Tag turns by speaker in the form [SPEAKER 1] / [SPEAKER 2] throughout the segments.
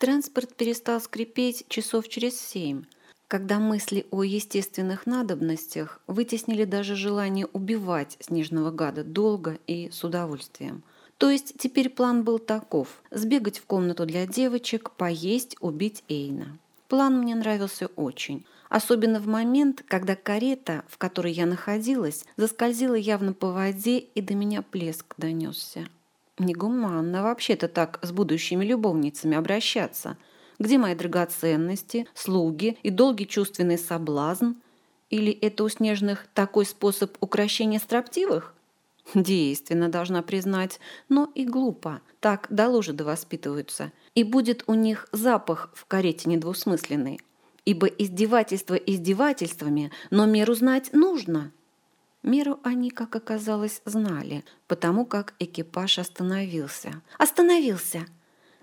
[SPEAKER 1] Транспорт перестал скрипеть часов через семь, когда мысли о естественных надобностях вытеснили даже желание убивать снежного гада долго и с удовольствием. То есть теперь план был таков – сбегать в комнату для девочек, поесть, убить Эйна. План мне нравился очень – Особенно в момент, когда карета, в которой я находилась, заскользила явно по воде, и до меня плеск донесся. Негуманно вообще-то так с будущими любовницами обращаться. Где мои драгоценности, слуги и долгий чувственный соблазн? Или это у снежных такой способ украшения строптивых? Действенно, должна признать, но и глупо. Так до ложи воспитываются. И будет у них запах в карете недвусмысленный ибо издевательство издевательствами, но меру знать нужно. Меру они, как оказалось, знали, потому как экипаж остановился. Остановился!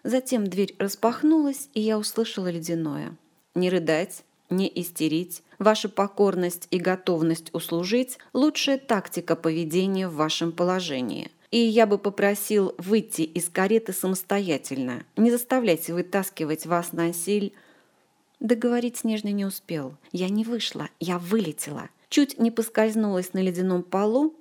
[SPEAKER 1] Затем дверь распахнулась, и я услышала ледяное. «Не рыдать, не истерить. Ваша покорность и готовность услужить – лучшая тактика поведения в вашем положении. И я бы попросил выйти из кареты самостоятельно. Не заставляйте вытаскивать вас на силь Договорить Снежный не успел. Я не вышла, я вылетела. Чуть не поскользнулась на ледяном полу,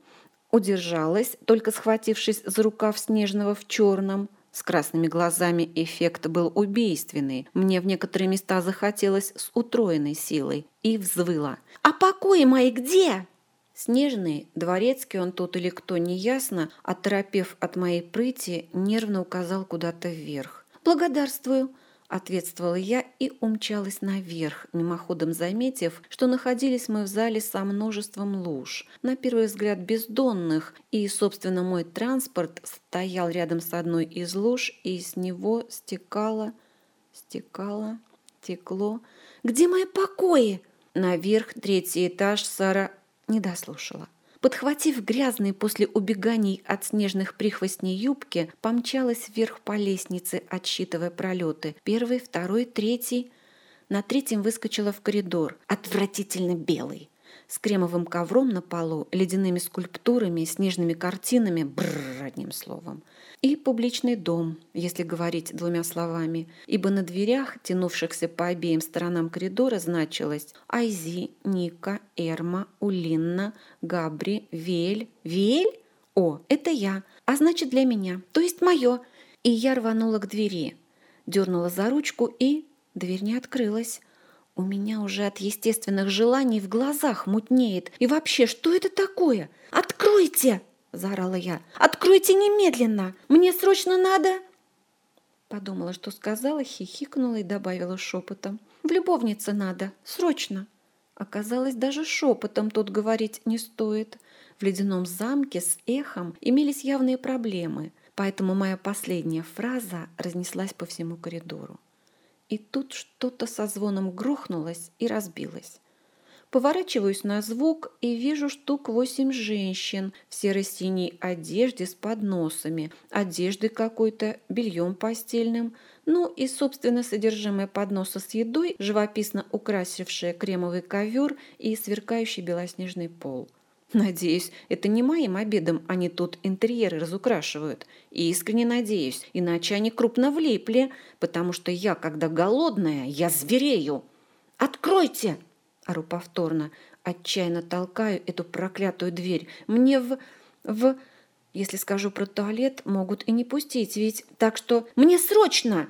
[SPEAKER 1] удержалась, только схватившись за рукав Снежного в черном. С красными глазами эффект был убийственный. Мне в некоторые места захотелось с утроенной силой. И взвыла. «А покои мои где?» Снежный, дворецкий он тут или кто, неясно, оторопев от моей прыти, нервно указал куда-то вверх. «Благодарствую!» Ответствовала я и умчалась наверх, мимоходом заметив, что находились мы в зале со множеством луж, на первый взгляд бездонных, и, собственно, мой транспорт стоял рядом с одной из луж, и с него стекало, стекало, текло. «Где мои покои?» Наверх, третий этаж, Сара не дослушала. Подхватив грязные после убеганий от снежных прихвостней юбки, помчалась вверх по лестнице, отсчитывая пролеты. Первый, второй, третий. На третьем выскочила в коридор, отвратительно белый с кремовым ковром на полу, ледяными скульптурами, снежными картинами, бррр, одним словом. И публичный дом, если говорить двумя словами, ибо на дверях, тянувшихся по обеим сторонам коридора, значилось Айзи, Ника, Эрма, Улинна, Габри, Вель. Вель? О, это я, а значит для меня, то есть мое. И я рванула к двери, дернула за ручку, и дверь не открылась. У меня уже от естественных желаний в глазах мутнеет. И вообще, что это такое? Откройте! заорала я. Откройте немедленно! Мне срочно надо. Подумала, что сказала, хихикнула и добавила шепотом. В любовнице надо, срочно. Оказалось, даже шепотом тут говорить не стоит. В ледяном замке с эхом имелись явные проблемы, поэтому моя последняя фраза разнеслась по всему коридору. И тут что-то со звоном грохнулось и разбилось. Поворачиваюсь на звук и вижу штук восемь женщин в серо-синей одежде с подносами, одеждой какой-то, бельем постельным, ну и, собственно, содержимое подноса с едой, живописно украсившее кремовый ковер и сверкающий белоснежный пол. Надеюсь, это не моим обедом они тут интерьеры разукрашивают. И искренне надеюсь, иначе они крупно влипли, потому что я, когда голодная, я зверею. «Откройте!» – ору повторно. Отчаянно толкаю эту проклятую дверь. Мне в... в... Если скажу про туалет, могут и не пустить, ведь... Так что мне срочно!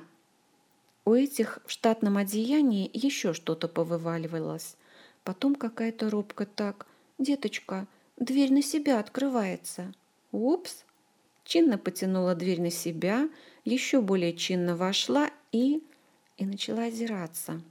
[SPEAKER 1] У этих в штатном одеянии еще что-то повываливалось. Потом какая-то робка так... «Деточка, дверь на себя открывается». «Упс!» Чинно потянула дверь на себя, еще более чинно вошла и... и начала озираться.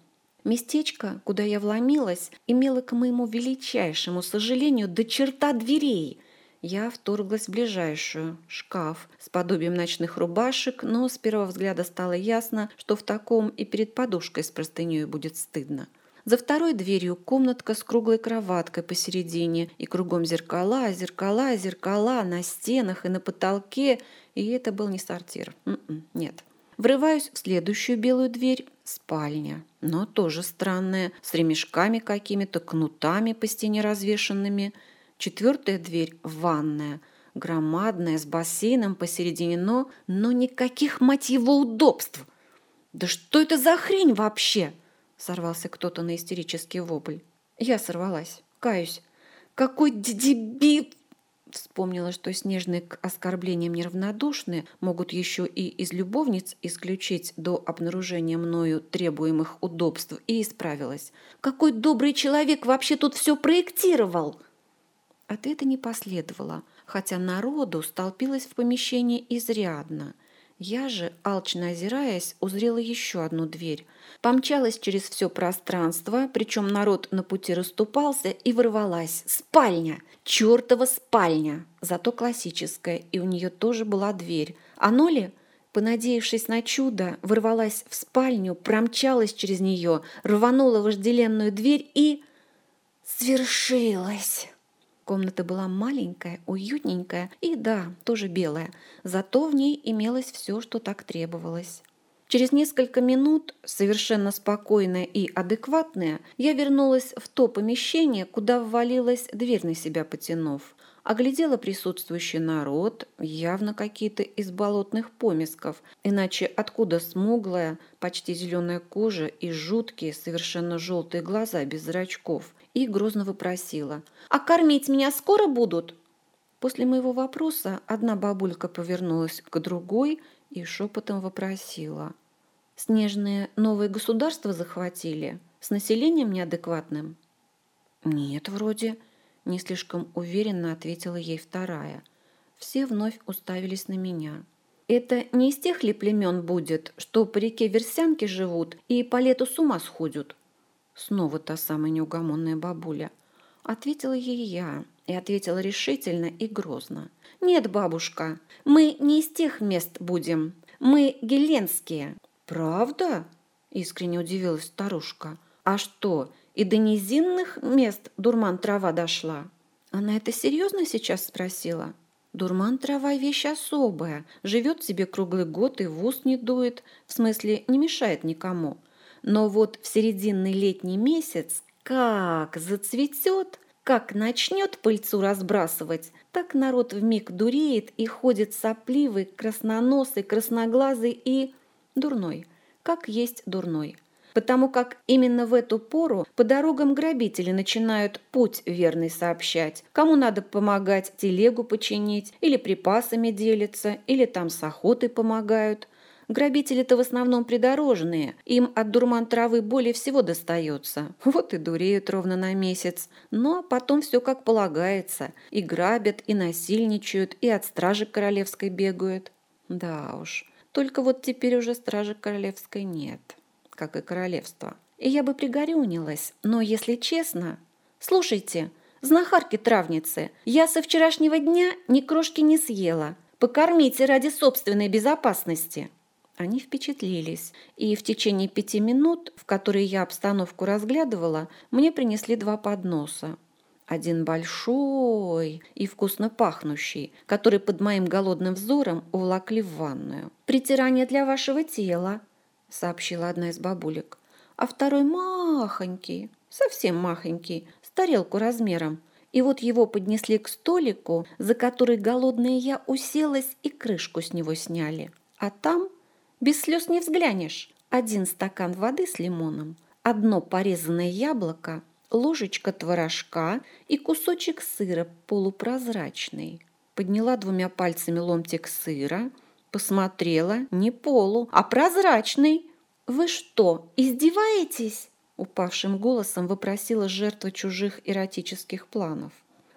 [SPEAKER 1] Местечко, куда я вломилась, имело, к моему величайшему сожалению, до черта дверей. Я вторглась в ближайшую, шкаф, с подобием ночных рубашек, но с первого взгляда стало ясно, что в таком и перед подушкой с простыней будет стыдно. За второй дверью комнатка с круглой кроваткой посередине, и кругом зеркала, зеркала, зеркала на стенах и на потолке, и это был не сортир. М-м, нет. Врываюсь в следующую белую дверь – спальня, но тоже странная, с ремешками какими-то, кнутами по стене развешенными. Четвертая дверь – ванная – громадная, с бассейном посередине, но, но никаких, мать его, удобств. «Да что это за хрень вообще?» – сорвался кто-то на истерический вопль. Я сорвалась. Каюсь. «Какой дебил!» Вспомнила, что снежные к оскорблениям неравнодушные могут еще и из любовниц исключить до обнаружения мною требуемых удобств, и исправилась. «Какой добрый человек вообще тут все проектировал!» Ответа не последовало, хотя народу столпилось в помещении изрядно – я же, алчно озираясь, узрела еще одну дверь. Помчалась через все пространство, причем народ на пути расступался и ворвалась. Спальня! Чертова спальня! Зато классическая, и у нее тоже была дверь. А Ноли, понадеявшись на чудо, ворвалась в спальню, промчалась через нее, рванула вожделенную дверь и... Свершилось! Комната была маленькая, уютненькая и, да, тоже белая, зато в ней имелось все, что так требовалось. Через несколько минут, совершенно спокойная и адекватная, я вернулась в то помещение, куда ввалилась, дверь на себя потянув. Оглядела присутствующий народ, явно какие-то из болотных помесков, иначе откуда смуглая, почти зеленая кожа и жуткие, совершенно желтые глаза без зрачков, и грозно вопросила. «А кормить меня скоро будут?» После моего вопроса одна бабулька повернулась к другой и шепотом вопросила. «Снежные новые государства захватили? С населением неадекватным?» «Нет, вроде», – не слишком уверенно ответила ей вторая. Все вновь уставились на меня. «Это не из тех ли племен будет, что по реке Версянки живут и по лету с ума сходят?» Снова та самая неугомонная бабуля. Ответила ей я и ответила решительно и грозно. «Нет, бабушка, мы не из тех мест будем. Мы геленские». «Правда?» – искренне удивилась старушка. «А что, и до низинных мест дурман трава дошла?» Она это серьезно сейчас спросила? Дурман трава вещь особая, живет себе круглый год и в ус не дует, в смысле не мешает никому. Но вот в серединный летний месяц как зацветет, как начнет пыльцу разбрасывать, так народ вмиг дуреет и ходит сопливый, красноносый, красноглазый и дурной, как есть дурной. Потому как именно в эту пору по дорогам грабители начинают путь верный сообщать, кому надо помогать телегу починить, или припасами делиться, или там с охотой помогают – Грабители-то в основном придорожные, им от дурман травы более всего достается. Вот и дуреют ровно на месяц. Ну а потом все как полагается. И грабят, и насильничают, и от стражи королевской бегают. Да уж, только вот теперь уже стражи королевской нет, как и королевства. И я бы пригорюнилась, но если честно... Слушайте, знахарки-травницы, я со вчерашнего дня ни крошки не съела. Покормите ради собственной безопасности. Они впечатлились, и в течение пяти минут, в которые я обстановку разглядывала, мне принесли два подноса. Один большой и вкусно пахнущий, который под моим голодным взором увлакли в ванную. «Притирание для вашего тела», — сообщила одна из бабулек. А второй махонький, совсем махонький, с тарелку размером. И вот его поднесли к столику, за который голодная я уселась и крышку с него сняли. А там без слез не взглянешь. Один стакан воды с лимоном, одно порезанное яблоко, ложечка творожка и кусочек сыра полупрозрачный. Подняла двумя пальцами ломтик сыра, посмотрела, не полу, а прозрачный. «Вы что, издеваетесь?» Упавшим голосом вопросила жертва чужих эротических планов.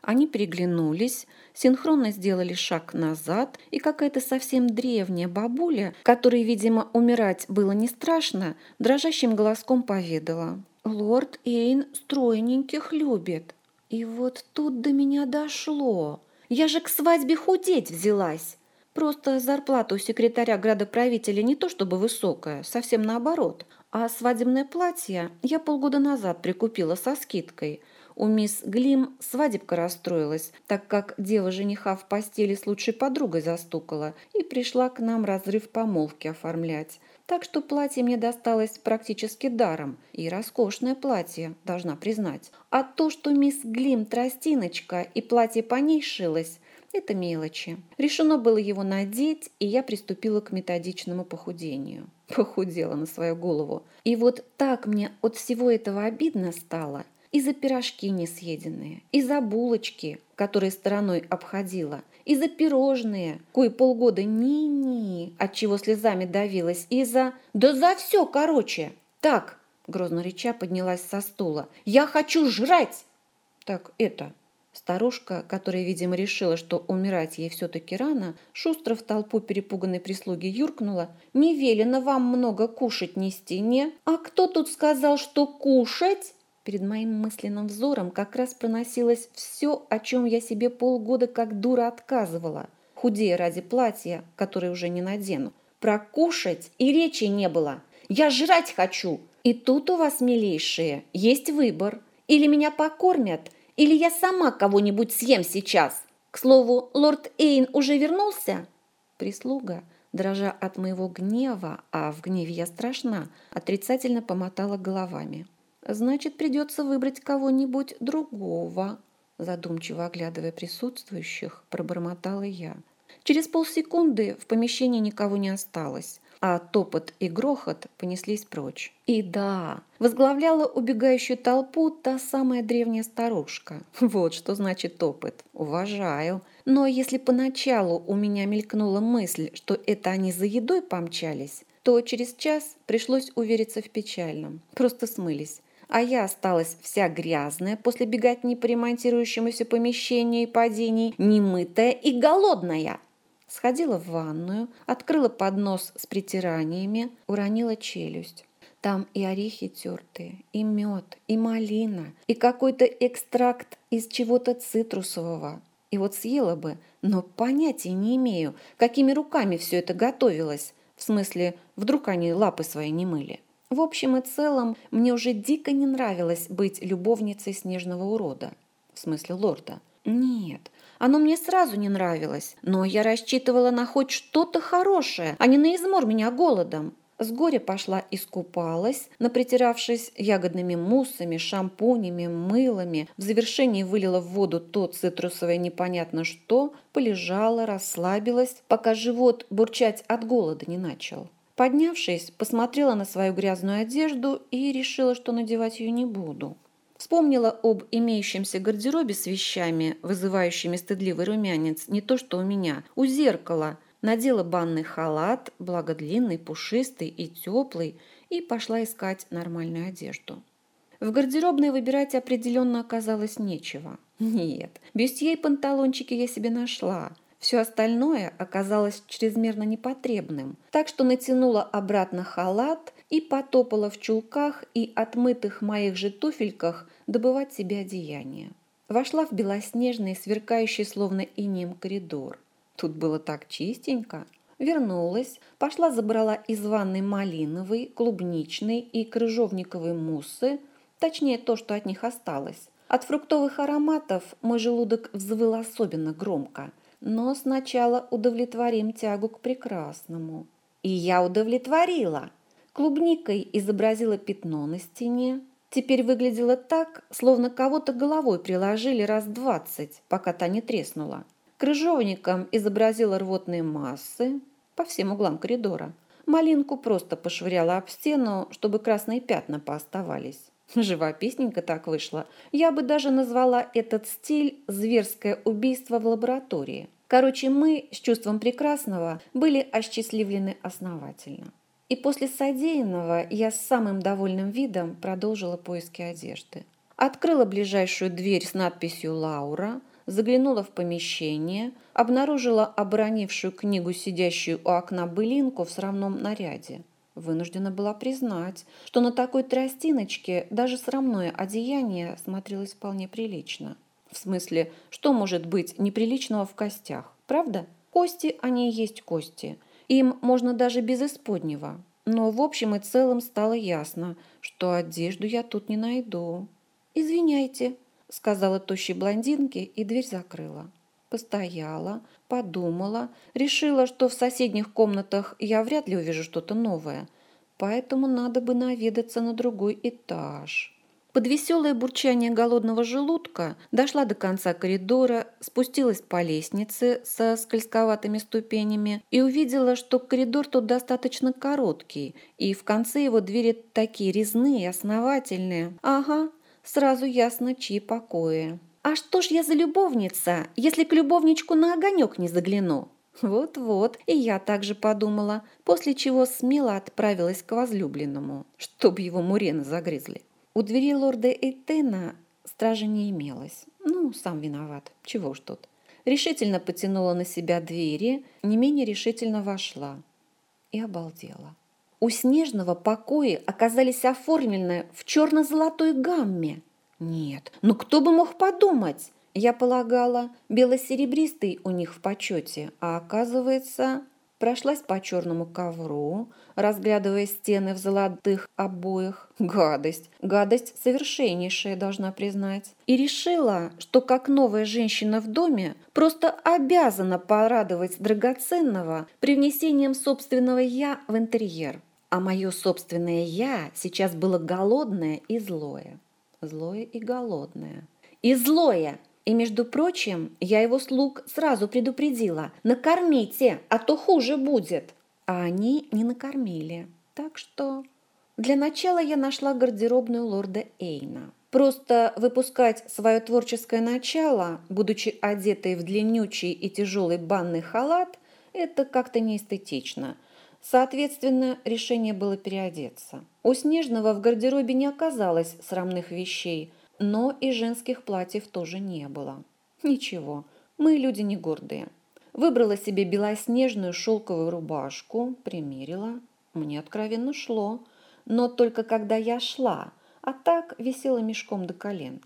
[SPEAKER 1] Они переглянулись, синхронно сделали шаг назад, и какая-то совсем древняя бабуля, которой, видимо, умирать было не страшно, дрожащим голоском поведала. «Лорд Эйн стройненьких любит». И вот тут до меня дошло. Я же к свадьбе худеть взялась. Просто зарплата у секретаря градоправителя не то чтобы высокая, совсем наоборот. А свадебное платье я полгода назад прикупила со скидкой – у мисс Глим свадебка расстроилась, так как дева жениха в постели с лучшей подругой застукала и пришла к нам разрыв помолвки оформлять. Так что платье мне досталось практически даром. И роскошное платье, должна признать. А то, что мисс Глим тростиночка и платье по ней шилось, Это мелочи. Решено было его надеть, и я приступила к методичному похудению. Похудела на свою голову. И вот так мне от всего этого обидно стало. И за пирожки несъеденные, и за булочки, которые стороной обходила, и за пирожные, кое полгода ни-ни, от чего слезами давилась, и за... Да за все, короче. Так, грозно реча поднялась со стула. Я хочу жрать! Так, это... Старушка, которая, видимо, решила, что умирать ей все-таки рано, шустро в толпу перепуганной прислуги юркнула. «Не велено вам много кушать нести, не? А кто тут сказал, что кушать?» Перед моим мысленным взором как раз проносилось все, о чем я себе полгода как дура отказывала, худея ради платья, которое уже не надену. Про кушать и речи не было. Я жрать хочу. И тут у вас, милейшие, есть выбор. Или меня покормят, или я сама кого-нибудь съем сейчас. К слову, лорд Эйн уже вернулся? Прислуга, дрожа от моего гнева, а в гневе я страшна, отрицательно помотала головами. Значит, придется выбрать кого-нибудь другого, задумчиво оглядывая присутствующих, пробормотала я. Через полсекунды в помещении никого не осталось, а топот и грохот понеслись прочь. И да, возглавляла убегающую толпу та самая древняя старушка. Вот что значит опыт. Уважаю. Но если поначалу у меня мелькнула мысль, что это они за едой помчались, то через час пришлось увериться в печальном. Просто смылись а я осталась вся грязная после беготни по ремонтирующемуся помещению и падений, немытая и голодная. Сходила в ванную, открыла поднос с притираниями, уронила челюсть. Там и орехи тертые, и мед, и малина, и какой-то экстракт из чего-то цитрусового. И вот съела бы, но понятия не имею, какими руками все это готовилось. В смысле, вдруг они лапы свои не мыли. В общем и целом, мне уже дико не нравилось быть любовницей снежного урода. В смысле лорда. Нет, оно мне сразу не нравилось, но я рассчитывала на хоть что-то хорошее, а не на измор меня голодом. С горя пошла искупалась, напритиравшись ягодными муссами, шампунями, мылами. В завершении вылила в воду то цитрусовое непонятно что, полежала, расслабилась, пока живот бурчать от голода не начал. Поднявшись, посмотрела на свою грязную одежду и решила, что надевать ее не буду. Вспомнила об имеющемся гардеробе с вещами, вызывающими стыдливый румянец, не то что у меня, у зеркала. Надела банный халат, благо длинный, пушистый и теплый, и пошла искать нормальную одежду. В гардеробной выбирать определенно оказалось нечего. Нет, бюстье и панталончики я себе нашла – все остальное оказалось чрезмерно непотребным, так что натянула обратно халат и потопала в чулках и отмытых моих же туфельках добывать себе одеяние. Вошла в белоснежный, сверкающий словно инеем коридор. Тут было так чистенько. Вернулась, пошла забрала из ванной малиновый, клубничный и крыжовниковый муссы, точнее то, что от них осталось. От фруктовых ароматов мой желудок взвыл особенно громко – но сначала удовлетворим тягу к прекрасному. И я удовлетворила. Клубникой изобразила пятно на стене. Теперь выглядело так, словно кого-то головой приложили раз двадцать, пока та не треснула. Крыжовником изобразила рвотные массы по всем углам коридора. Малинку просто пошвыряла об стену, чтобы красные пятна пооставались. Живописненько так вышло. Я бы даже назвала этот стиль «зверское убийство в лаборатории». Короче, мы с чувством прекрасного были осчастливлены основательно. И после содеянного я с самым довольным видом продолжила поиски одежды. Открыла ближайшую дверь с надписью «Лаура», заглянула в помещение, обнаружила оборонившую книгу, сидящую у окна былинку в сравном наряде. Вынуждена была признать, что на такой тростиночке даже срамное одеяние смотрелось вполне прилично. В смысле, что может быть неприличного в костях, правда? Кости, они и есть кости. Им можно даже без исподнего. Но в общем и целом стало ясно, что одежду я тут не найду. «Извиняйте», — сказала тощей блондинке и дверь закрыла. Постояла, подумала, решила, что в соседних комнатах я вряд ли увижу что-то новое, поэтому надо бы наведаться на другой этаж. Под веселое бурчание голодного желудка дошла до конца коридора, спустилась по лестнице со скользковатыми ступенями и увидела, что коридор тут достаточно короткий, и в конце его двери такие резные и основательные. Ага, сразу ясно, чьи покои. «А что ж я за любовница, если к любовничку на огонек не загляну?» Вот-вот, и я также подумала, после чего смело отправилась к возлюбленному, чтобы его мурены загрызли. У двери лорда Эйтена стражи не имелось. Ну, сам виноват, чего ж тут. Решительно потянула на себя двери, не менее решительно вошла и обалдела. У снежного покои оказались оформлены в черно-золотой гамме. Нет, ну кто бы мог подумать? Я полагала, бело-серебристый у них в почете, а оказывается, прошлась по черному ковру, разглядывая стены в золотых обоях. Гадость, гадость совершеннейшая, должна признать. И решила, что как новая женщина в доме просто обязана порадовать драгоценного привнесением собственного «я» в интерьер. А мое собственное «я» сейчас было голодное и злое. Злое и голодное. И злое! И, между прочим, я его слуг сразу предупредила. Накормите, а то хуже будет. А они не накормили. Так что... Для начала я нашла гардеробную лорда Эйна. Просто выпускать свое творческое начало, будучи одетой в длиннючий и тяжелый банный халат, это как-то неэстетично. Соответственно, решение было переодеться. У Снежного в гардеробе не оказалось срамных вещей – но и женских платьев тоже не было. Ничего, мы люди не гордые. Выбрала себе белоснежную шелковую рубашку, примерила. Мне откровенно шло, но только когда я шла, а так висела мешком до колен.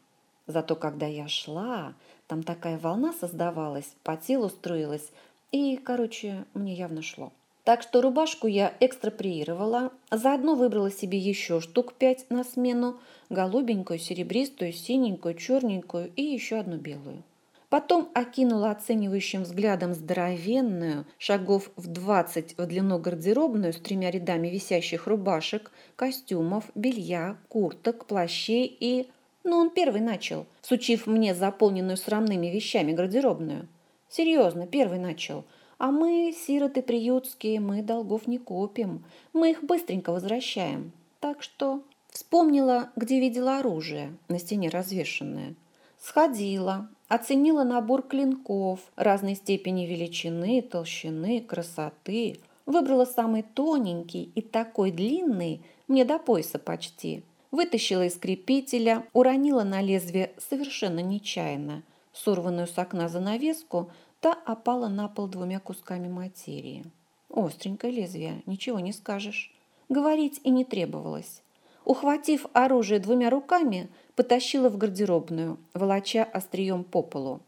[SPEAKER 1] Зато когда я шла, там такая волна создавалась, по телу струилась, и, короче, мне явно шло. Так что рубашку я экстраприировала, заодно выбрала себе еще штук пять на смену, голубенькую, серебристую, синенькую, черненькую и еще одну белую. Потом окинула оценивающим взглядом здоровенную, шагов в двадцать в длину гардеробную с тремя рядами висящих рубашек, костюмов, белья, курток, плащей и... Ну, он первый начал, сучив мне заполненную срамными вещами гардеробную. Серьезно, первый начал – а мы, сироты приютские, мы долгов не копим. Мы их быстренько возвращаем. Так что вспомнила, где видела оружие, на стене развешенное. Сходила, оценила набор клинков разной степени величины, толщины, красоты. Выбрала самый тоненький и такой длинный, мне до пояса почти. Вытащила из крепителя, уронила на лезвие совершенно нечаянно. Сорванную с окна занавеску Та опала на пол двумя кусками материи. Остренькое лезвие, ничего не скажешь. Говорить и не требовалось. Ухватив оружие двумя руками, потащила в гардеробную, волоча острием по полу.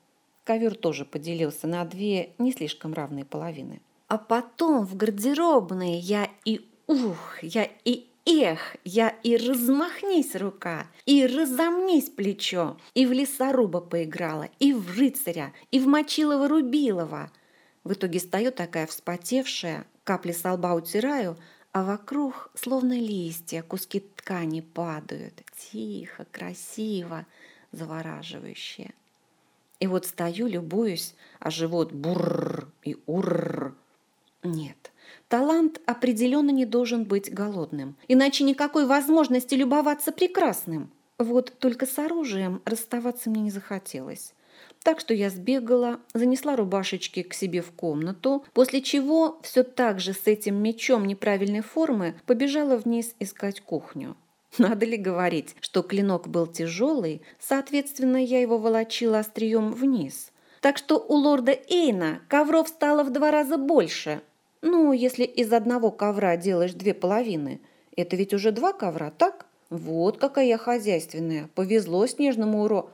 [SPEAKER 1] Ковер тоже поделился на две не слишком равные половины. А потом в гардеробной я и ух, я и Эх, я и размахнись рука, и разомнись плечо, и в лесоруба поиграла, и в рыцаря, и в Мочилова-Рубилова. В итоге стою такая вспотевшая, капли со лба утираю, а вокруг, словно листья, куски ткани падают. Тихо, красиво, завораживающе. И вот стою, любуюсь, а живот бурр и урр. Нет, Талант определенно не должен быть голодным, иначе никакой возможности любоваться прекрасным. Вот только с оружием расставаться мне не захотелось. Так что я сбегала, занесла рубашечки к себе в комнату, после чего все так же с этим мечом неправильной формы побежала вниз искать кухню. Надо ли говорить, что клинок был тяжелый, соответственно, я его волочила острием вниз. Так что у лорда Эйна ковров стало в два раза больше – ну, если из одного ковра делаешь две половины, это ведь уже два ковра, так? Вот какая я хозяйственная. Повезло снежному уро...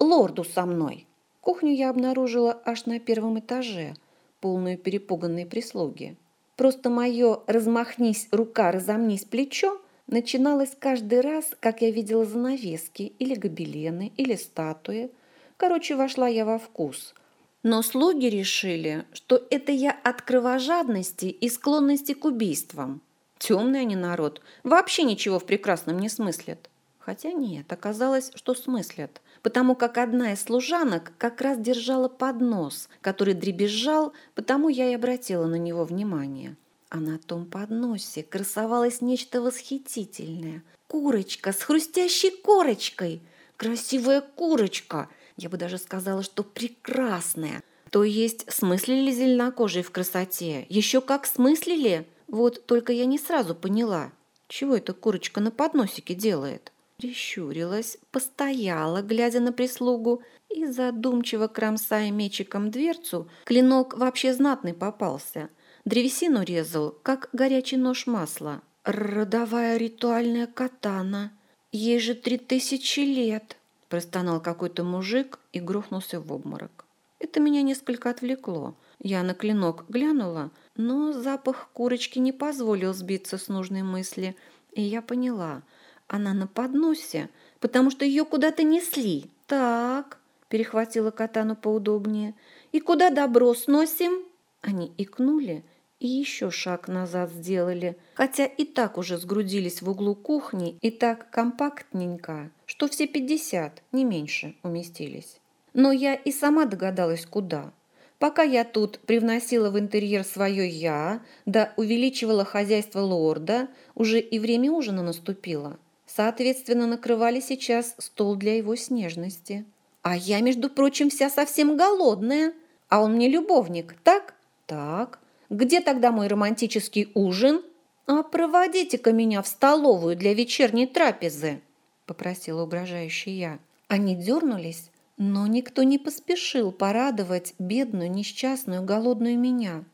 [SPEAKER 1] лорду со мной. Кухню я обнаружила аж на первом этаже, полную перепуганной прислуги. Просто мое «размахнись рука, разомнись плечо» начиналось каждый раз, как я видела занавески или гобелены, или статуи. Короче, вошла я во вкус – но слуги решили, что это я от кровожадности и склонности к убийствам. Темный они народ, вообще ничего в прекрасном не смыслят. Хотя нет, оказалось, что смыслят, потому как одна из служанок как раз держала поднос, который дребезжал, потому я и обратила на него внимание. А на том подносе красовалось нечто восхитительное. Курочка с хрустящей корочкой. Красивая курочка. Я бы даже сказала, что прекрасная. То есть смыслили зеленокожие в красоте? Еще как смыслили? Вот только я не сразу поняла, чего эта курочка на подносике делает прищурилась, постояла, глядя на прислугу, и задумчиво кромсая мечиком дверцу, клинок вообще знатный попался. Древесину резал, как горячий нож масла. «Родовая ритуальная катана. Ей же три тысячи лет!» Простонал какой-то мужик и грохнулся в обморок. Это меня несколько отвлекло. Я на клинок глянула, но запах курочки не позволил сбиться с нужной мысли, и я поняла – она на подносе, потому что ее куда-то несли. Так, перехватила катану поудобнее. И куда добро сносим? Они икнули и еще шаг назад сделали, хотя и так уже сгрудились в углу кухни и так компактненько, что все пятьдесят, не меньше, уместились. Но я и сама догадалась, куда. Пока я тут привносила в интерьер свое «я», да увеличивала хозяйство лорда, уже и время ужина наступило. Соответственно, накрывали сейчас стол для его снежности. А я, между прочим, вся совсем голодная. А он мне любовник, так? Так. Где тогда мой романтический ужин? А проводите-ка меня в столовую для вечерней трапезы, попросила угрожающая я. Они дернулись, но никто не поспешил порадовать бедную, несчастную, голодную меня.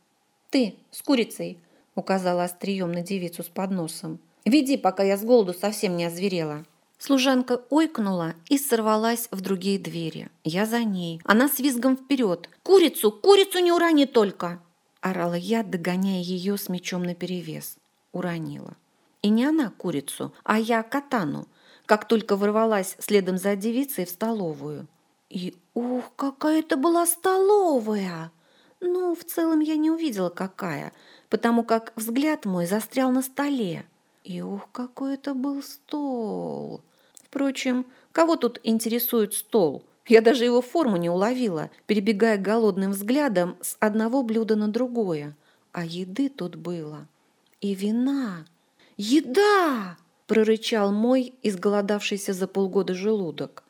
[SPEAKER 1] «Ты с курицей!» – указала острием на девицу с подносом. Веди, пока я с голоду совсем не озверела». Служанка ойкнула и сорвалась в другие двери. Я за ней. Она с визгом вперед. «Курицу! Курицу не урони только!» Орала я, догоняя ее с мечом наперевес. Уронила. И не она курицу, а я катану, как только ворвалась следом за девицей в столовую. И ух, какая это была столовая! Ну, в целом я не увидела, какая, потому как взгляд мой застрял на столе. И ух, какой это был стол! Впрочем, кого тут интересует стол? Я даже его форму не уловила, перебегая голодным взглядом с одного блюда на другое. А еды тут было. И вина. «Еда!» – прорычал мой изголодавшийся за полгода желудок.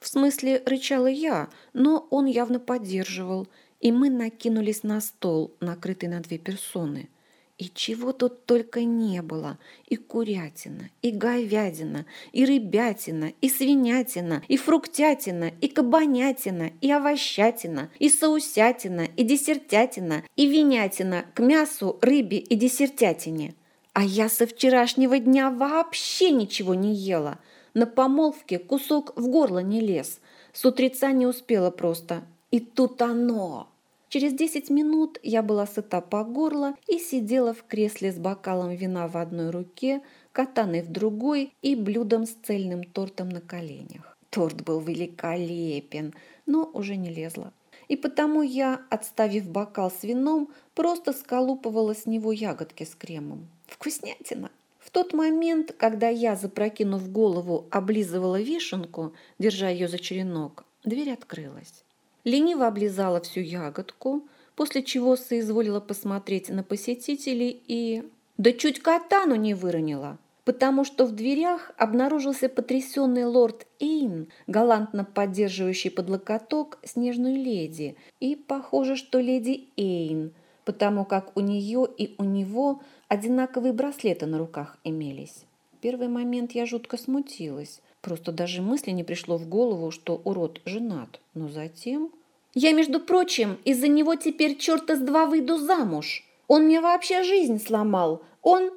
[SPEAKER 1] В смысле, рычала я, но он явно поддерживал, и мы накинулись на стол, накрытый на две персоны – и чего тут только не было. И курятина, и говядина, и рыбятина, и свинятина, и фруктятина, и кабанятина, и овощатина, и соусятина, и десертятина, и винятина к мясу, рыбе и десертятине. А я со вчерашнего дня вообще ничего не ела. На помолвке кусок в горло не лез. С утреца не успела просто. И тут оно. Через десять минут я была сыта по горло и сидела в кресле с бокалом вина в одной руке, катаной в другой и блюдом с цельным тортом на коленях. Торт был великолепен, но уже не лезла. И потому я, отставив бокал с вином, просто сколупывала с него ягодки с кремом. Вкуснятина! В тот момент, когда я, запрокинув голову, облизывала вишенку, держа ее за черенок, дверь открылась лениво облизала всю ягодку, после чего соизволила посмотреть на посетителей и... Да чуть катану не выронила, потому что в дверях обнаружился потрясенный лорд Эйн, галантно поддерживающий под локоток снежную леди, и похоже, что леди Эйн, потому как у нее и у него одинаковые браслеты на руках имелись. В первый момент я жутко смутилась, Просто даже мысли не пришло в голову, что урод женат. Но затем... Я, между прочим, из-за него теперь черта с два выйду замуж. Он мне вообще жизнь сломал. Он...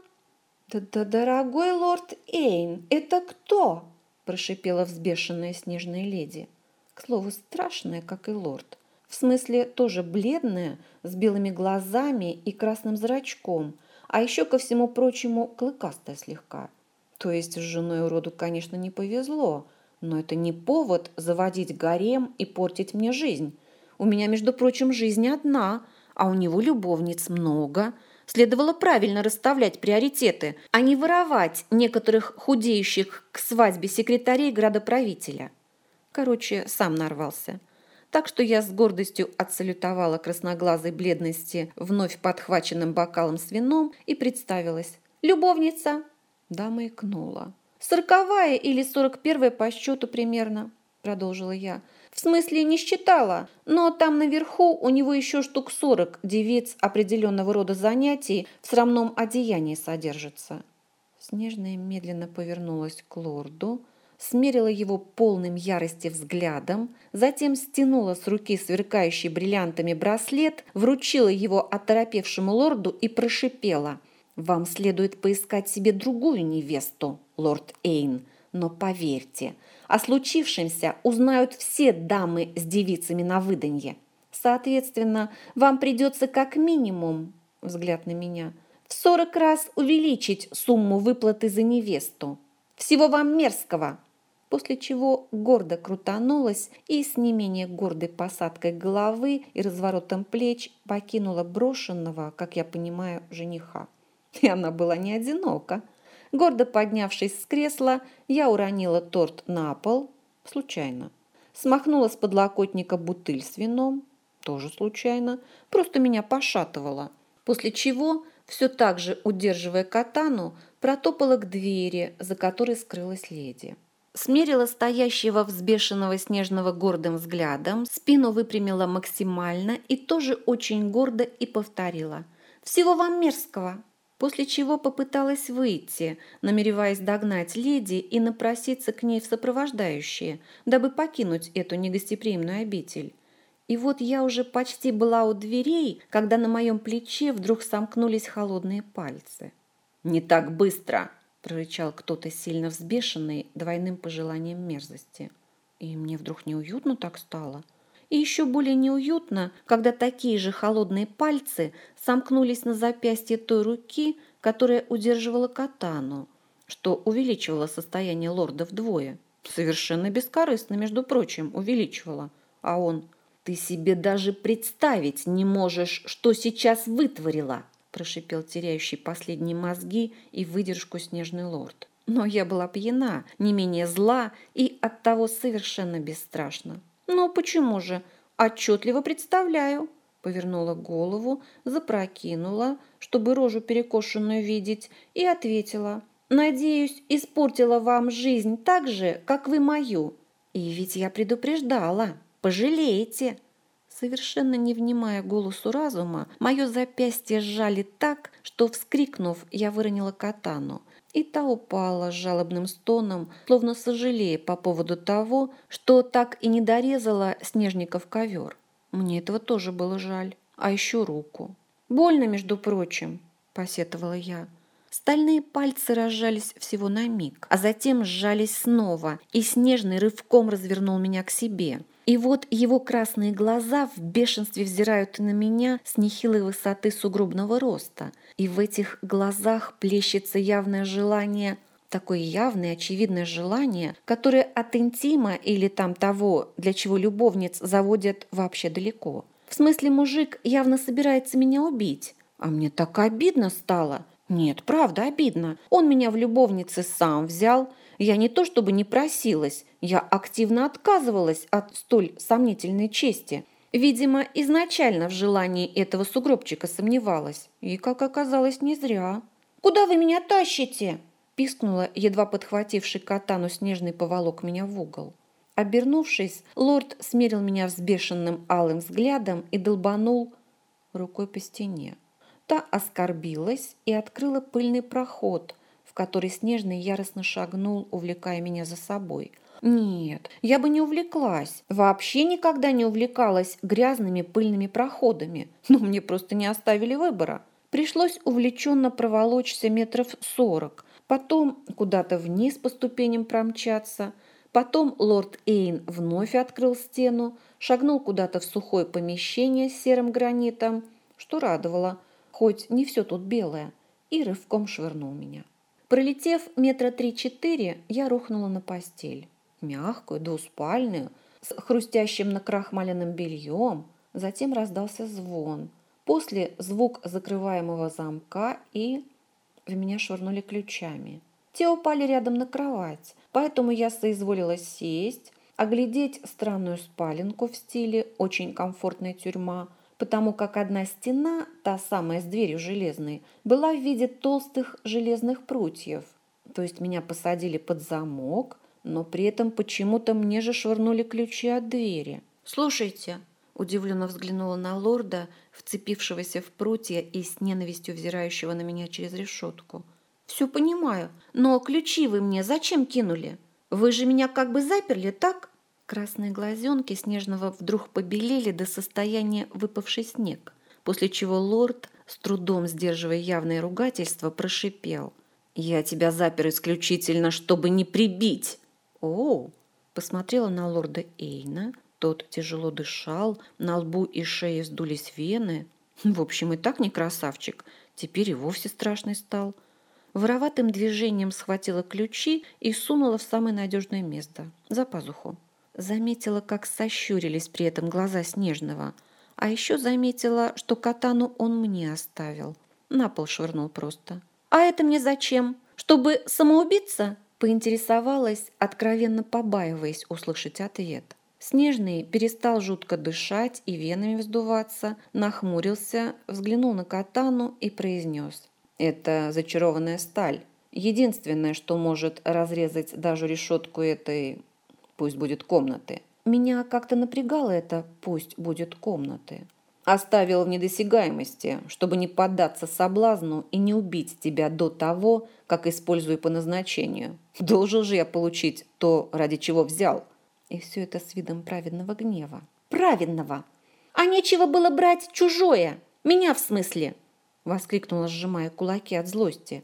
[SPEAKER 1] Да-да, дорогой лорд Эйн, это кто? Прошипела взбешенная снежная леди. К слову, страшная, как и лорд. В смысле, тоже бледная, с белыми глазами и красным зрачком, а еще, ко всему прочему, клыкастая слегка. То есть с женой уроду, конечно, не повезло, но это не повод заводить гарем и портить мне жизнь. У меня, между прочим, жизнь одна, а у него любовниц много. Следовало правильно расставлять приоритеты, а не воровать некоторых худеющих к свадьбе секретарей градоправителя. Короче, сам нарвался. Так что я с гордостью отсалютовала красноглазой бледности вновь подхваченным бокалом с вином и представилась. «Любовница!» Дама икнула. «Сороковая или сорок первая по счету примерно», продолжила я. В смысле, не считала, но там наверху у него еще штук сорок девиц определенного рода занятий в срамном одеянии содержится. Снежная медленно повернулась к лорду, смерила его полным ярости взглядом, затем стянула с руки сверкающий бриллиантами браслет, вручила его оторопевшему лорду и прошипела. «Вам следует поискать себе другую невесту, лорд Эйн, но поверьте, о случившемся узнают все дамы с девицами на выданье. Соответственно, вам придется как минимум, взгляд на меня, в сорок раз увеличить сумму выплаты за невесту. Всего вам мерзкого!» После чего гордо крутанулась и с не менее гордой посадкой головы и разворотом плеч покинула брошенного, как я понимаю, жениха. И она была не одинока – Гордо поднявшись с кресла, я уронила торт на пол, случайно. Смахнула с подлокотника бутыль с вином, тоже случайно, просто меня пошатывало. После чего, все так же удерживая катану, протопала к двери, за которой скрылась леди. Смерила стоящего взбешенного снежного гордым взглядом, спину выпрямила максимально и тоже очень гордо и повторила. «Всего вам мерзкого!» После чего попыталась выйти, намереваясь догнать леди и напроситься к ней в сопровождающие, дабы покинуть эту негостеприимную обитель. И вот я уже почти была у дверей, когда на моем плече вдруг сомкнулись холодные пальцы. «Не так быстро!» – прорычал кто-то сильно взбешенный двойным пожеланием мерзости. И мне вдруг неуютно так стало – и еще более неуютно, когда такие же холодные пальцы сомкнулись на запястье той руки, которая удерживала катану, что увеличивало состояние лорда вдвое. Совершенно бескорыстно, между прочим, увеличивало. А он «Ты себе даже представить не можешь, что сейчас вытворила!» прошипел теряющий последние мозги и выдержку снежный лорд. Но я была пьяна, не менее зла и оттого совершенно бесстрашна. «Ну почему же? Отчетливо представляю!» Повернула голову, запрокинула, чтобы рожу перекошенную видеть, и ответила. «Надеюсь, испортила вам жизнь так же, как вы мою. И ведь я предупреждала. Пожалеете!» Совершенно не внимая голосу разума, мое запястье сжали так, что, вскрикнув, я выронила катану – и та упала с жалобным стоном, словно сожалея по поводу того, что так и не дорезала Снежников ковер. Мне этого тоже было жаль. А еще руку. «Больно, между прочим», – посетовала я. Стальные пальцы разжались всего на миг, а затем сжались снова, и Снежный рывком развернул меня к себе – и вот его красные глаза в бешенстве взирают на меня с нехилой высоты сугробного роста. И в этих глазах плещется явное желание, такое явное очевидное желание, которое от интима или там того, для чего любовниц заводят вообще далеко. В смысле, мужик явно собирается меня убить. А мне так обидно стало. Нет, правда, обидно. Он меня в любовнице сам взял, я не то чтобы не просилась, я активно отказывалась от столь сомнительной чести. Видимо, изначально в желании этого сугробчика сомневалась. И, как оказалось, не зря. «Куда вы меня тащите?» Пискнула, едва подхвативший катану снежный поволок меня в угол. Обернувшись, лорд смерил меня взбешенным алым взглядом и долбанул рукой по стене. Та оскорбилась и открыла пыльный проход – который Снежный яростно шагнул, увлекая меня за собой. Нет, я бы не увлеклась. Вообще никогда не увлекалась грязными пыльными проходами. Но мне просто не оставили выбора. Пришлось увлеченно проволочься метров сорок, потом куда-то вниз по ступеням промчаться, потом лорд Эйн вновь открыл стену, шагнул куда-то в сухое помещение с серым гранитом, что радовало, хоть не все тут белое, и рывком швырнул меня. Пролетев метра три-четыре, я рухнула на постель. Мягкую, двуспальную, с хрустящим накрахмаленным бельем. Затем раздался звон. После звук закрываемого замка и в меня швырнули ключами. Те упали рядом на кровать, поэтому я соизволила сесть, оглядеть странную спаленку в стиле «очень комфортная тюрьма», потому как одна стена, та самая с дверью железной, была в виде толстых железных прутьев. То есть меня посадили под замок, но при этом почему-то мне же швырнули ключи от двери. «Слушайте», – удивленно взглянула на лорда, вцепившегося в прутья и с ненавистью взирающего на меня через решетку. «Все понимаю, но ключи вы мне зачем кинули? Вы же меня как бы заперли, так?» Красные глазенки Снежного вдруг побелели до состояния выпавший снег, после чего лорд, с трудом сдерживая явное ругательство, прошипел. «Я тебя запер исключительно, чтобы не прибить!» «О!» Посмотрела на лорда Эйна. Тот тяжело дышал, на лбу и шее сдулись вены. В общем, и так не красавчик. Теперь и вовсе страшный стал. Вороватым движением схватила ключи и сунула в самое надежное место – за пазуху. Заметила, как сощурились при этом глаза Снежного. А еще заметила, что катану он мне оставил. На пол швырнул просто. «А это мне зачем? Чтобы самоубиться?» Поинтересовалась, откровенно побаиваясь услышать ответ. Снежный перестал жутко дышать и венами вздуваться, нахмурился, взглянул на катану и произнес. «Это зачарованная сталь. Единственное, что может разрезать даже решетку этой пусть будет комнаты. Меня как-то напрягало это «пусть будет комнаты». Оставил в недосягаемости, чтобы не поддаться соблазну и не убить тебя до того, как использую по назначению. Должен же я получить то, ради чего взял. И все это с видом праведного гнева. Праведного! А нечего было брать чужое! Меня в смысле! Воскликнула, сжимая кулаки от злости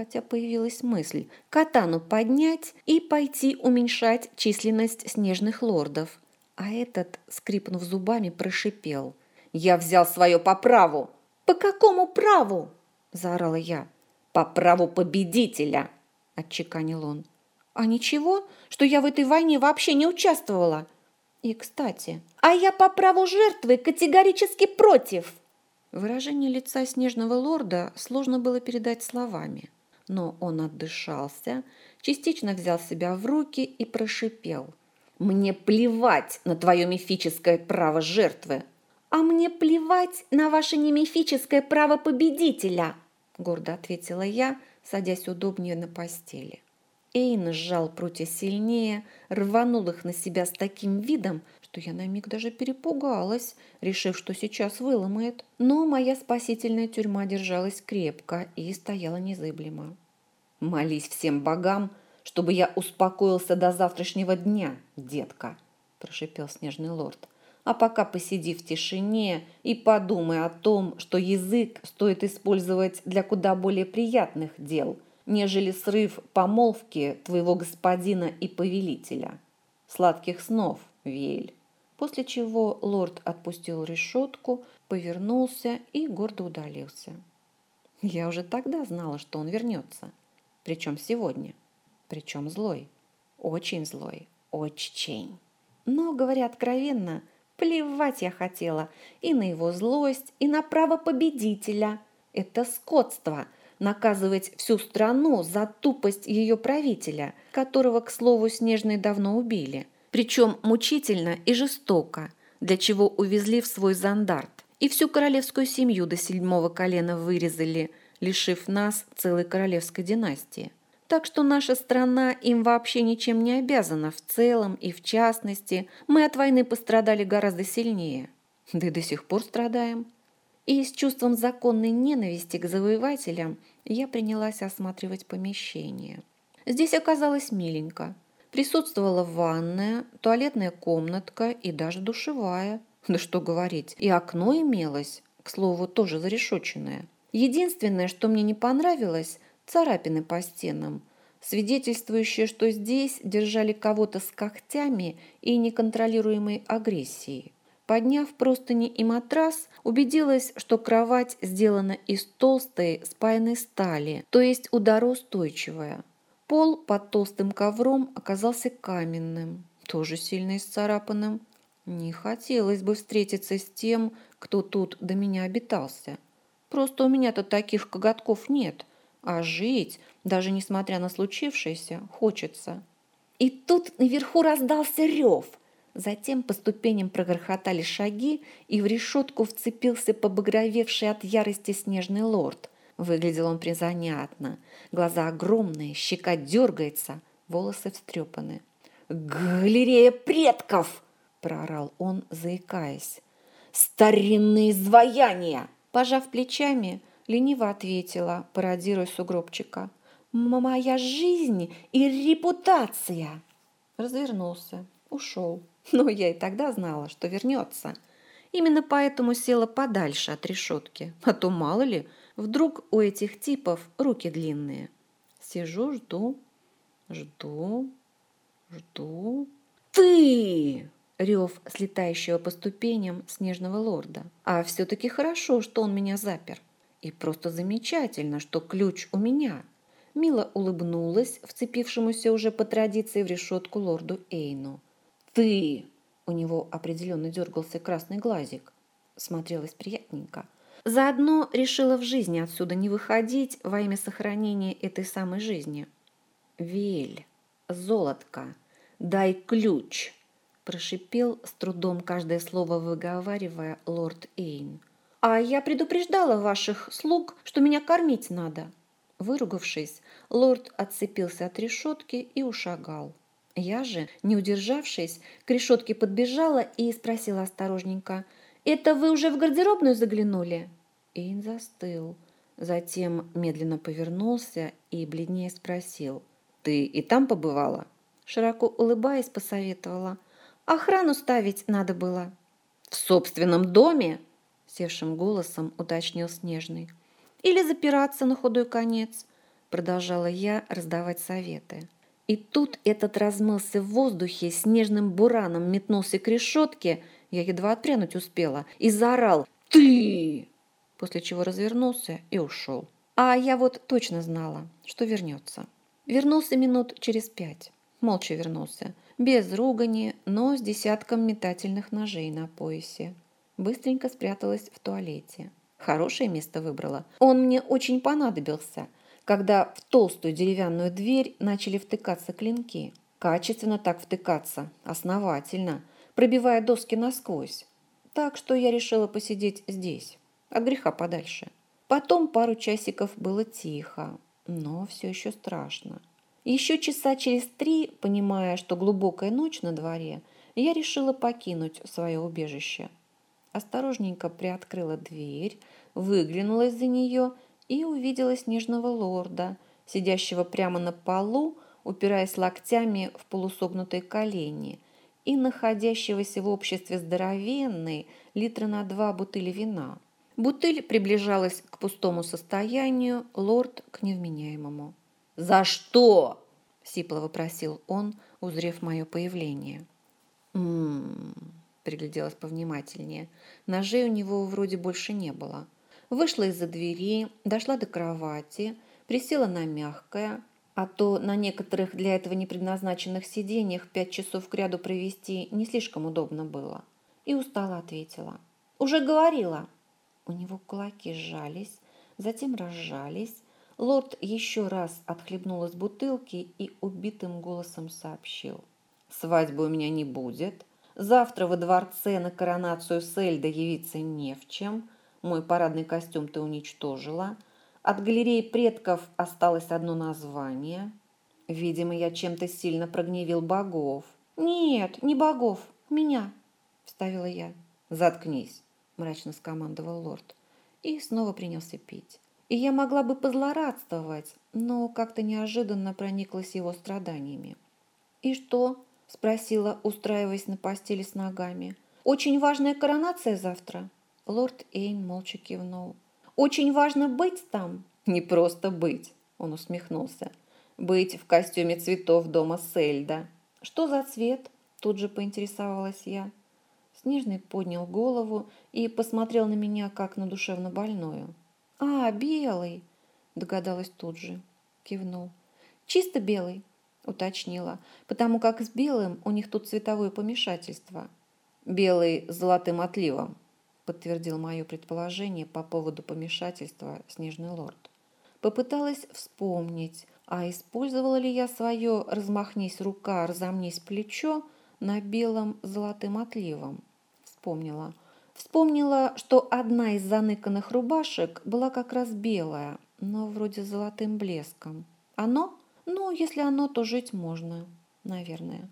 [SPEAKER 1] хотя появилась мысль катану поднять и пойти уменьшать численность снежных лордов. А этот, скрипнув зубами, прошипел. «Я взял свое по праву!» «По какому праву?» – заорала я. «По праву победителя!» – отчеканил он. «А ничего, что я в этой войне вообще не участвовала?» «И, кстати, а я по праву жертвы категорически против!» Выражение лица снежного лорда сложно было передать словами но он отдышался, частично взял себя в руки и прошипел. «Мне плевать на твое мифическое право жертвы!» «А мне плевать на ваше немифическое право победителя!» гордо ответила я, садясь удобнее на постели. Эйн сжал прутья сильнее, рванул их на себя с таким видом, что я на миг даже перепугалась, решив, что сейчас выломает. Но моя спасительная тюрьма держалась крепко и стояла незыблемо. «Молись всем богам, чтобы я успокоился до завтрашнего дня, детка», – прошипел снежный лорд. «А пока посиди в тишине и подумай о том, что язык стоит использовать для куда более приятных дел, нежели срыв помолвки твоего господина и повелителя. Сладких снов, Вель» после чего лорд отпустил решетку, повернулся и гордо удалился. Я уже тогда знала, что он вернется. Причем сегодня. Причем злой. Очень злой. Очень. Но, говоря откровенно, плевать я хотела и на его злость, и на право победителя. Это скотство – наказывать всю страну за тупость ее правителя, которого, к слову, Снежные давно убили – причем мучительно и жестоко, для чего увезли в свой зандарт. И всю королевскую семью до седьмого колена вырезали, лишив нас целой королевской династии. Так что наша страна им вообще ничем не обязана в целом и в частности. Мы от войны пострадали гораздо сильнее. Да и до сих пор страдаем. И с чувством законной ненависти к завоевателям я принялась осматривать помещение. Здесь оказалось миленько. Присутствовала ванная, туалетная комнатка и даже душевая. Да что говорить, и окно имелось, к слову, тоже зарешоченное. Единственное, что мне не понравилось – царапины по стенам, свидетельствующие, что здесь держали кого-то с когтями и неконтролируемой агрессией. Подняв простыни и матрас, убедилась, что кровать сделана из толстой спаянной стали, то есть удароустойчивая. Пол под толстым ковром оказался каменным, тоже сильно исцарапанным. Не хотелось бы встретиться с тем, кто тут до меня обитался. Просто у меня-то таких коготков нет, а жить, даже несмотря на случившееся, хочется. И тут наверху раздался рев. Затем по ступеням прогрохотали шаги, и в решетку вцепился побагровевший от ярости снежный лорд. Выглядел он призанятно. Глаза огромные, щека дергается, волосы встрепаны. «Галерея предков!» – проорал он, заикаясь. «Старинные изваяния!» Пожав плечами, лениво ответила, пародируя сугробчика. «Моя жизнь и репутация!» Развернулся, ушел. Но я и тогда знала, что вернется. Именно поэтому села подальше от решетки. А то, мало ли, вдруг у этих типов руки длинные. Сижу, жду, жду, жду. «Ты!» рев слетающего по ступеням снежного лорда. А все-таки хорошо, что он меня запер. И просто замечательно, что ключ у меня. Мила улыбнулась вцепившемуся уже по традиции в решетку лорду Эйну. «Ты!» У него определенно дергался красный глазик. Смотрелось приятненько. Заодно решила в жизни отсюда не выходить во имя сохранения этой самой жизни. «Вель, золотко, дай ключ!» прошипел, с трудом каждое слово выговаривая лорд Эйн. «А я предупреждала ваших слуг, что меня кормить надо». Выругавшись, лорд отцепился от решетки и ушагал. Я же, не удержавшись, к решетке подбежала и спросила осторожненько, «Это вы уже в гардеробную заглянули?» Эйн застыл, затем медленно повернулся и бледнее спросил, «Ты и там побывала?» Широко улыбаясь, посоветовала – Охрану ставить надо было. В собственном доме? Севшим голосом уточнил Снежный. Или запираться на худой конец? Продолжала я раздавать советы. И тут этот размылся в воздухе, снежным бураном метнулся к решетке, я едва отпрянуть успела, и заорал «Ты!», после чего развернулся и ушел. А я вот точно знала, что вернется. Вернулся минут через пять. Молча вернулся без ругани, но с десятком метательных ножей на поясе. Быстренько спряталась в туалете. Хорошее место выбрала. Он мне очень понадобился, когда в толстую деревянную дверь начали втыкаться клинки. Качественно так втыкаться, основательно, пробивая доски насквозь. Так что я решила посидеть здесь, от греха подальше. Потом пару часиков было тихо, но все еще страшно. Еще часа через три, понимая, что глубокая ночь на дворе, я решила покинуть свое убежище. Осторожненько приоткрыла дверь, выглянула из-за нее и увидела снежного лорда, сидящего прямо на полу, упираясь локтями в полусогнутые колени, и находящегося в обществе здоровенной литра на два бутыли вина. Бутыль приближалась к пустому состоянию, лорд к невменяемому. «За что?» – сипло вопросил он, узрев мое появление. «М-м-м», пригляделась повнимательнее. Ножей у него вроде больше не было. Вышла из-за двери, дошла до кровати, присела на мягкое, а то на некоторых для этого не предназначенных сиденьях пять часов кряду провести не слишком удобно было. И устало ответила. «Уже говорила». У него кулаки сжались, затем разжались, Лорд еще раз отхлебнул из бутылки и убитым голосом сообщил. «Свадьбы у меня не будет. Завтра во дворце на коронацию Сельда явиться не в чем. Мой парадный костюм ты уничтожила. От галереи предков осталось одно название. Видимо, я чем-то сильно прогневил богов». «Нет, не богов, меня», – вставила я. «Заткнись», – мрачно скомандовал лорд. И снова принялся пить и я могла бы позлорадствовать, но как-то неожиданно прониклась его страданиями. «И что?» – спросила, устраиваясь на постели с ногами. «Очень важная коронация завтра?» Лорд Эйн молча кивнул. «Очень важно быть там?» «Не просто быть», – он усмехнулся. «Быть в костюме цветов дома Сельда». «Что за цвет?» – тут же поинтересовалась я. Снежный поднял голову и посмотрел на меня, как на душевно больную. «А, белый!» – догадалась тут же. Кивнул. «Чисто белый», – уточнила, потому как с белым у них тут цветовое помешательство. Белый с золотым отливом, подтвердил мое предположение по поводу помешательства Снежный лорд. Попыталась вспомнить, а использовала ли я свое «размахнись рука, разомнись плечо» на белом золотым отливом. Вспомнила. Вспомнила, что одна из заныканных рубашек была как раз белая, но вроде с золотым блеском. Оно? Ну, если оно, то жить можно, наверное.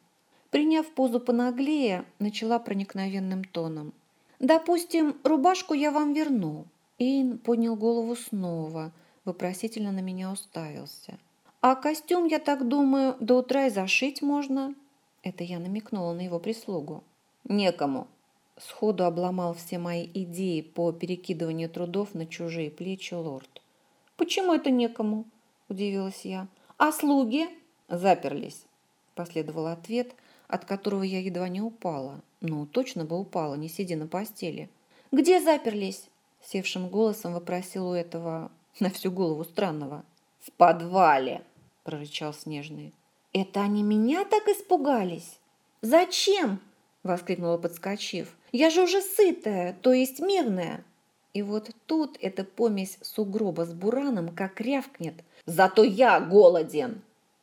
[SPEAKER 1] Приняв позу понаглее, начала проникновенным тоном. «Допустим, рубашку я вам верну». Эйн поднял голову снова, вопросительно на меня уставился. «А костюм, я так думаю, до утра и зашить можно?» Это я намекнула на его прислугу. «Некому». Сходу обломал все мои идеи по перекидыванию трудов на чужие плечи лорд. «Почему это некому?» – удивилась я. «А слуги?» «Заперлись», – последовал ответ, от которого я едва не упала. Ну, точно бы упала, не сидя на постели. «Где заперлись?» – севшим голосом вопросил у этого на всю голову странного. «В подвале!» – прорычал Снежный. «Это они меня так испугались?» «Зачем?» – воскликнула, подскочив. «Я же уже сытая, то есть мирная!» И вот тут эта помесь сугроба с бураном как рявкнет. «Зато я голоден!»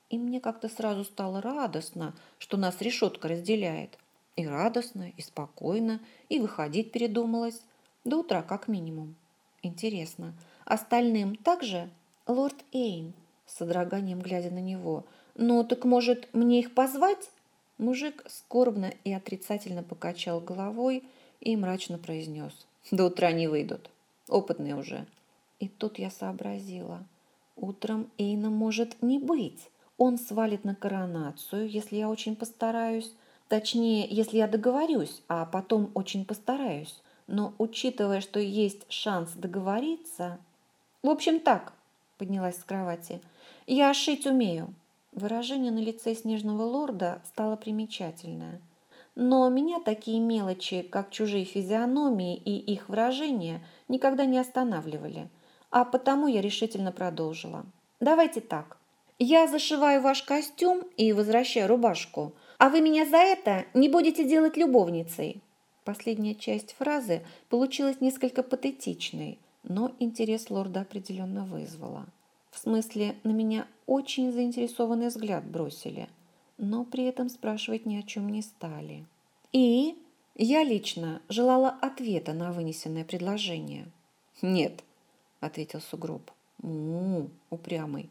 [SPEAKER 1] И мне как-то сразу стало радостно, что нас решетка разделяет. И радостно, и спокойно, и выходить передумалась. До утра как минимум. Интересно, остальным также? Лорд Эйн, с содроганием глядя на него. Ну, так может, мне их позвать? Мужик скорбно и отрицательно покачал головой и мрачно произнес. До утра не выйдут. Опытные уже. И тут я сообразила. Утром Эйна может не быть. Он свалит на коронацию, если я очень постараюсь. Точнее, если я договорюсь, а потом очень постараюсь. Но учитывая, что есть шанс договориться... В общем, так, поднялась с кровати. Я шить умею. Выражение на лице снежного лорда стало примечательное. Но меня такие мелочи, как чужие физиономии и их выражения, никогда не останавливали. А потому я решительно продолжила. Давайте так. Я зашиваю ваш костюм и возвращаю рубашку, а вы меня за это не будете делать любовницей. Последняя часть фразы получилась несколько патетичной, но интерес лорда определенно вызвала. В смысле, на меня очень заинтересованный взгляд бросили, но при этом спрашивать ни о чем не стали. И я лично желала ответа на вынесенное предложение. «Нет», — ответил сугроб. «Му, упрямый.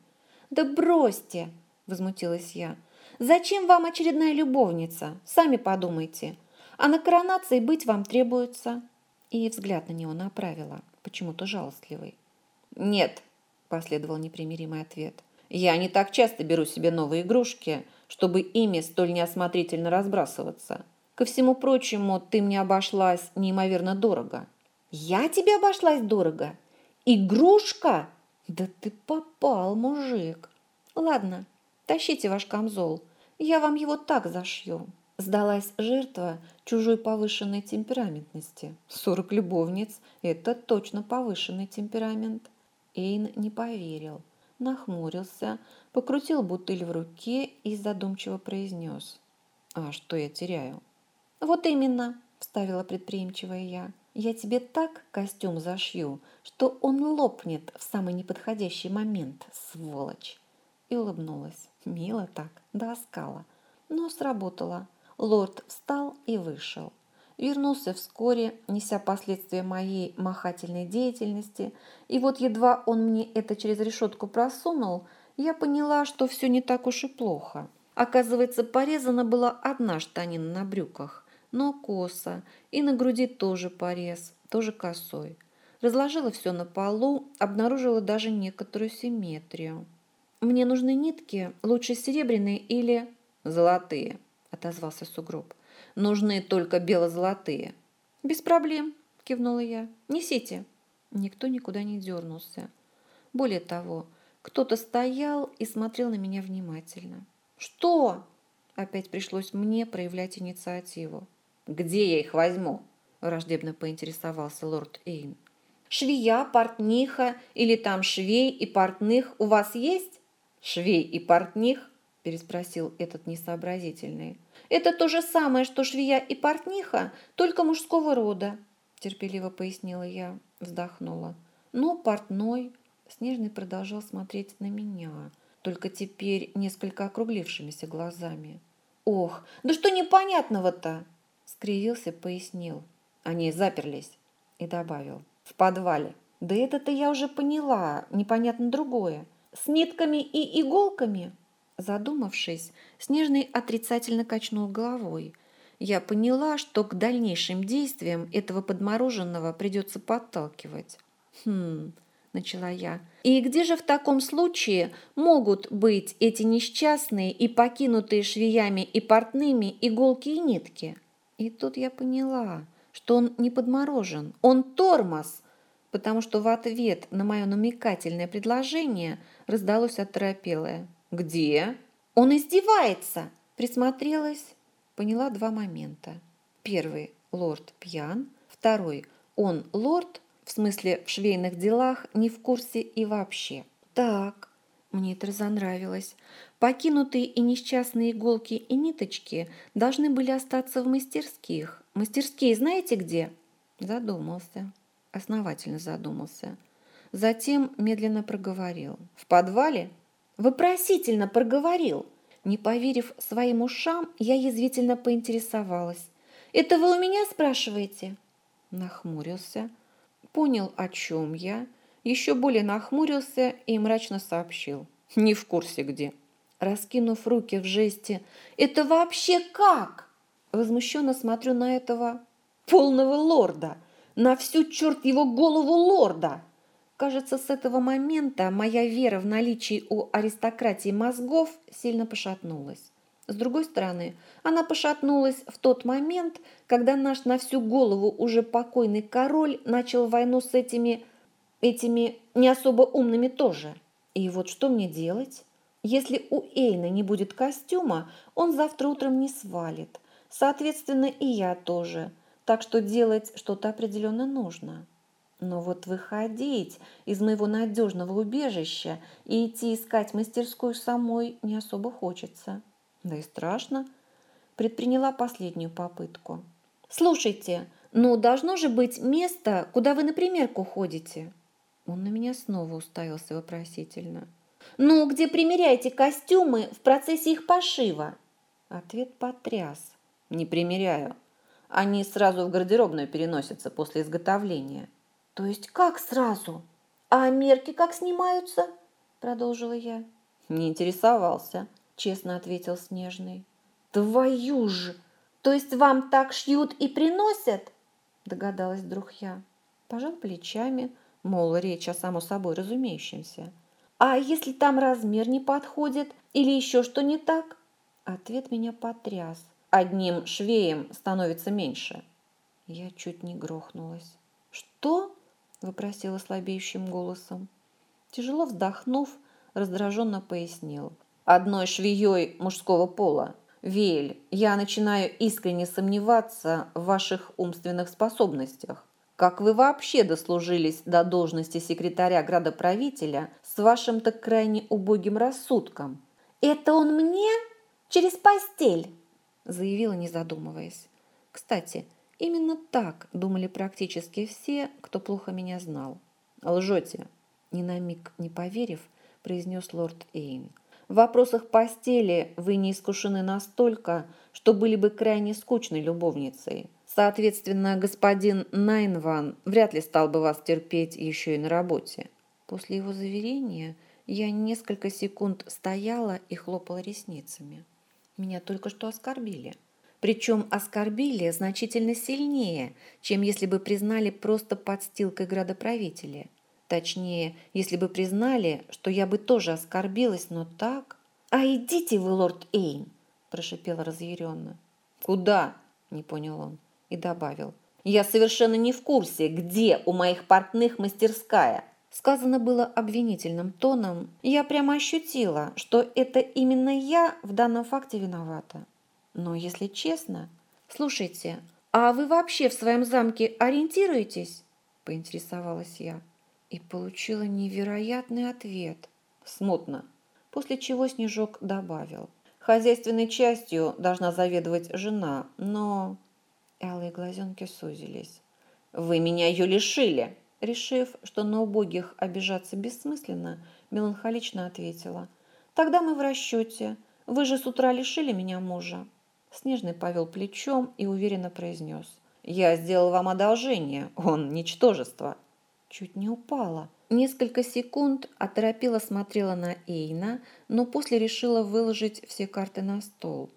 [SPEAKER 1] «Да бросьте!» – возмутилась я. «Зачем вам очередная любовница? Сами подумайте. А на коронации быть вам требуется». И взгляд на него направила, почему-то жалостливый. «Нет», – последовал непримиримый ответ. «Я не так часто беру себе новые игрушки, чтобы ими столь неосмотрительно разбрасываться. Ко всему прочему, ты мне обошлась неимоверно дорого». «Я тебе обошлась дорого? Игрушка?» «Да ты попал, мужик!» «Ладно, тащите ваш камзол, я вам его так зашью». Сдалась жертва чужой повышенной темпераментности. Сорок любовниц – это точно повышенный темперамент. Эйн не поверил, нахмурился, покрутил бутыль в руке и задумчиво произнес. «А что я теряю?» «Вот именно», – вставила предприимчивая я. Я тебе так костюм зашью, что он лопнет в самый неподходящий момент, сволочь!» И улыбнулась. Мило так, до оскала. Но сработало. Лорд встал и вышел. Вернулся вскоре, неся последствия моей махательной деятельности, и вот едва он мне это через решетку просунул, я поняла, что все не так уж и плохо. Оказывается, порезана была одна штанина на брюках но косо, и на груди тоже порез, тоже косой. Разложила все на полу, обнаружила даже некоторую симметрию. «Мне нужны нитки, лучше серебряные или...» «Золотые», — отозвался сугроб. «Нужны только бело-золотые». «Без проблем», — кивнула я. «Несите». Никто никуда не дернулся. Более того, кто-то стоял и смотрел на меня внимательно. «Что?» Опять пришлось мне проявлять инициативу. «Где я их возьму?» – враждебно поинтересовался лорд Эйн. «Швея, портниха или там швей и портных у вас есть?» «Швей и портних?» переспросил этот несообразительный. «Это то же самое, что швея и портниха, только мужского рода», терпеливо пояснила я, вздохнула. «Ну, портной». Снежный продолжал смотреть на меня, только теперь несколько округлившимися глазами. «Ох, да что непонятного-то?» Скривился, пояснил. Они заперлись и добавил. «В подвале». «Да это-то я уже поняла, непонятно другое. С нитками и иголками?» Задумавшись, Снежный отрицательно качнул головой. Я поняла, что к дальнейшим действиям этого подмороженного придется подталкивать. «Хм...» – начала я. «И где же в таком случае могут быть эти несчастные и покинутые швеями и портными иголки и нитки?» И тут я поняла, что он не подморожен, он тормоз, потому что в ответ на мое намекательное предложение раздалось оторопелое. «Где?» «Он издевается!» Присмотрелась, поняла два момента. Первый – лорд пьян. Второй – он лорд, в смысле в швейных делах, не в курсе и вообще. Так, мне это разонравилось. Покинутые и несчастные иголки и ниточки должны были остаться в мастерских. Мастерские знаете где? Задумался. Основательно задумался. Затем медленно проговорил. В подвале? Вопросительно проговорил. Не поверив своим ушам, я язвительно поинтересовалась. «Это вы у меня спрашиваете?» Нахмурился. Понял, о чем я. Еще более нахмурился и мрачно сообщил. «Не в курсе где». Раскинув руки в жесте. «Это вообще как?» Возмущенно смотрю на этого полного лорда. На всю черт его голову лорда. Кажется, с этого момента моя вера в наличие у аристократии мозгов сильно пошатнулась. С другой стороны, она пошатнулась в тот момент, когда наш на всю голову уже покойный король начал войну с этими, этими не особо умными тоже. И вот что мне делать? Если у Эйна не будет костюма, он завтра утром не свалит. Соответственно, и я тоже. Так что делать что-то определенно нужно. Но вот выходить из моего надежного убежища и идти искать мастерскую самой не особо хочется. Да и страшно. Предприняла последнюю попытку. «Слушайте, ну должно же быть место, куда вы на примерку ходите?» Он на меня снова уставился вопросительно. «Ну, где примеряете костюмы в процессе их пошива?» Ответ потряс. «Не примеряю. Они сразу в гардеробную переносятся после изготовления». «То есть как сразу? А мерки как снимаются?» Продолжила я.
[SPEAKER 2] «Не интересовался», честно ответил Снежный.
[SPEAKER 1] «Твою же! То есть вам так шьют и приносят?» Догадалась вдруг я. Пожал плечами, мол, речь о само собой разумеющемся. «А если там размер не подходит или еще что не так?» Ответ меня потряс.
[SPEAKER 2] «Одним швеем становится меньше».
[SPEAKER 1] Я чуть не грохнулась. «Что?» – выпросила слабеющим голосом. Тяжело вздохнув, раздраженно пояснил.
[SPEAKER 2] «Одной швеей мужского пола. Вель, я начинаю искренне сомневаться в ваших умственных способностях. Как вы вообще дослужились до должности секретаря градоправителя с вашим-то крайне убогим рассудком?
[SPEAKER 1] Это он мне? Через постель, заявила, не задумываясь. Кстати, именно так думали практически все, кто плохо меня знал.
[SPEAKER 2] Лжете,
[SPEAKER 1] ни на миг не поверив, произнес лорд Эйн. В вопросах постели вы не искушены настолько, что были бы крайне скучной любовницей. Соответственно, господин Найнван вряд ли стал бы вас терпеть еще и на работе. После его заверения я несколько секунд стояла и хлопала ресницами. Меня только что оскорбили. Причем оскорбили значительно сильнее, чем если бы признали просто подстилкой градоправителя. Точнее, если бы признали, что я бы тоже оскорбилась, но так... «А идите вы, лорд Эйн!» – прошипела разъяренно.
[SPEAKER 2] «Куда?» – не понял он и добавил. «Я совершенно не в курсе, где у моих портных мастерская».
[SPEAKER 1] Сказано было обвинительным тоном. Я прямо ощутила, что это именно я в данном факте виновата. Но если честно... «Слушайте, а вы вообще в своем замке ориентируетесь?» – поинтересовалась я. И получила невероятный ответ.
[SPEAKER 2] «Смутно. после чего Снежок добавил. Хозяйственной частью должна заведовать жена, но... Алые глазенки сузились. «Вы меня ее лишили!» Решив, что на убогих обижаться бессмысленно, меланхолично ответила. «Тогда мы в расчете. Вы же с утра лишили меня мужа». Снежный повел плечом и уверенно произнес. «Я сделал вам одолжение. Он ничтожество». Чуть не упала. Несколько секунд оторопела смотрела на Эйна, но после решила выложить все карты на стол.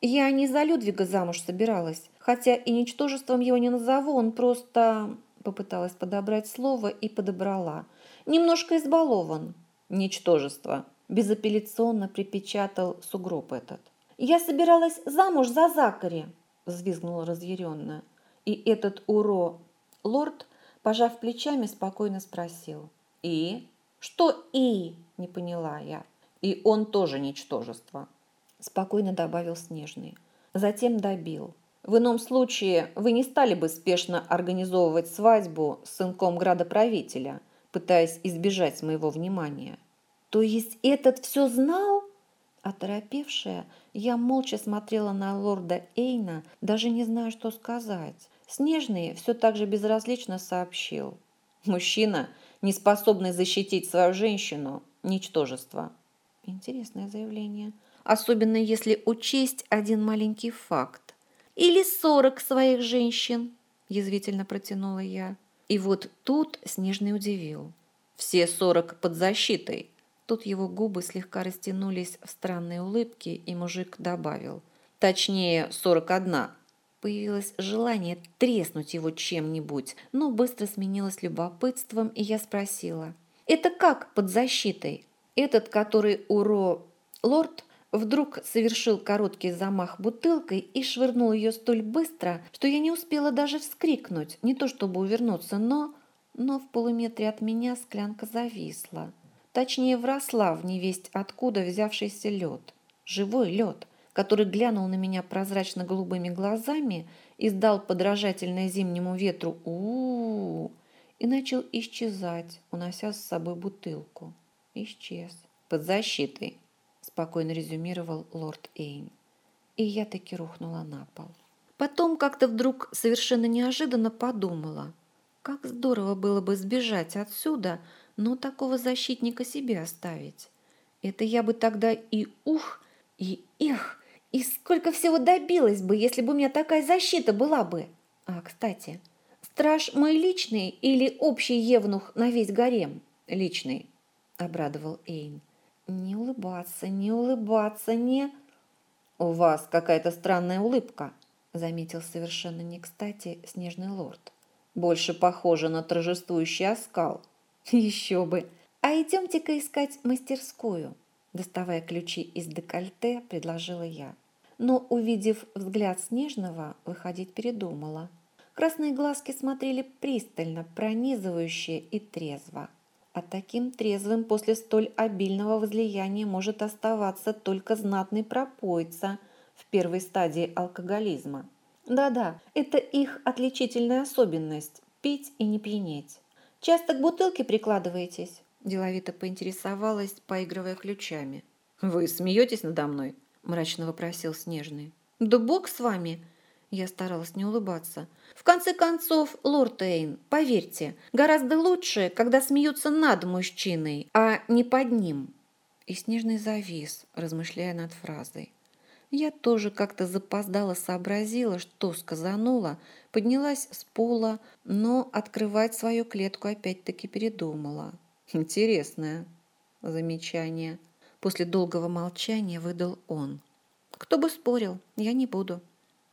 [SPEAKER 2] «Я не за Людвига замуж собиралась, хотя и ничтожеством его не назову, он просто...» Попыталась подобрать слово и подобрала. «Немножко избалован». «Ничтожество», – безапелляционно припечатал сугроб этот. «Я собиралась замуж за Закари», – взвизгнула разъяренно. И этот уро лорд, пожав плечами, спокойно спросил. «И?» «Что «и?» – не поняла я. «И он тоже ничтожество», – спокойно добавил Снежный. Затем добил. «В ином случае вы не стали бы спешно организовывать свадьбу с сынком градоправителя, пытаясь избежать моего внимания». «То есть этот все знал?» Оторопевшая, я молча смотрела на лорда Эйна, даже не зная, что сказать. Снежный все так же безразлично сообщил. Мужчина не способный защитить свою женщину – ничтожество. Интересное заявление. Особенно если учесть один маленький факт. Или сорок своих женщин, язвительно протянула я. И вот тут Снежный удивил. Все сорок под защитой. Тут его губы слегка растянулись в странные улыбки, и мужик добавил. Точнее, сорок одна. Появилось желание треснуть его чем-нибудь, но быстро сменилось любопытством, и я спросила. «Это как под защитой?» Этот, который уро лорд, вдруг совершил короткий замах бутылкой и швырнул ее столь быстро, что я не успела даже вскрикнуть, не то чтобы увернуться, но... Но в полуметре от меня склянка зависла. Точнее, вросла в невесть откуда взявшийся лед. Живой лед который глянул на меня прозрачно-голубыми глазами, издал подражательное зимнему ветру -у, -у и начал исчезать, унося с собой бутылку. Исчез. Под защитой, спокойно резюмировал лорд Эйн. И я таки рухнула на пол. Потом как-то вдруг совершенно неожиданно подумала, как здорово было бы сбежать отсюда, но такого защитника себе оставить. Это я бы тогда и ух, и их и сколько всего добилась бы, если бы у меня такая защита была бы. А, кстати, страж мой личный или общий евнух на весь гарем? Личный, обрадовал Эйн. Не улыбаться, не улыбаться, не... У вас какая-то странная улыбка, заметил совершенно не кстати снежный лорд. Больше похоже на торжествующий оскал. Еще бы. А идемте-ка искать мастерскую. Доставая ключи из декольте, предложила я но, увидев взгляд Снежного, выходить передумала. Красные глазки смотрели пристально, пронизывающе и трезво. А таким трезвым после столь обильного возлияния может оставаться только знатный пропойца в первой стадии алкоголизма. Да-да, это их отличительная особенность – пить и не пьянеть. «Часто к бутылке прикладываетесь?» – деловито поинтересовалась, поигрывая ключами. «Вы смеетесь надо мной?» мрачно вопросил Снежный. «Да бог с вами!» Я старалась не улыбаться. «В конце концов, лорд Эйн, поверьте, гораздо лучше, когда смеются над мужчиной, а не под ним». И Снежный завис, размышляя над фразой. Я тоже как-то запоздала сообразила, что сказанула, поднялась с пола, но открывать свою клетку опять-таки передумала. Интересное замечание. После долгого молчания выдал он. «Кто бы спорил, я не буду».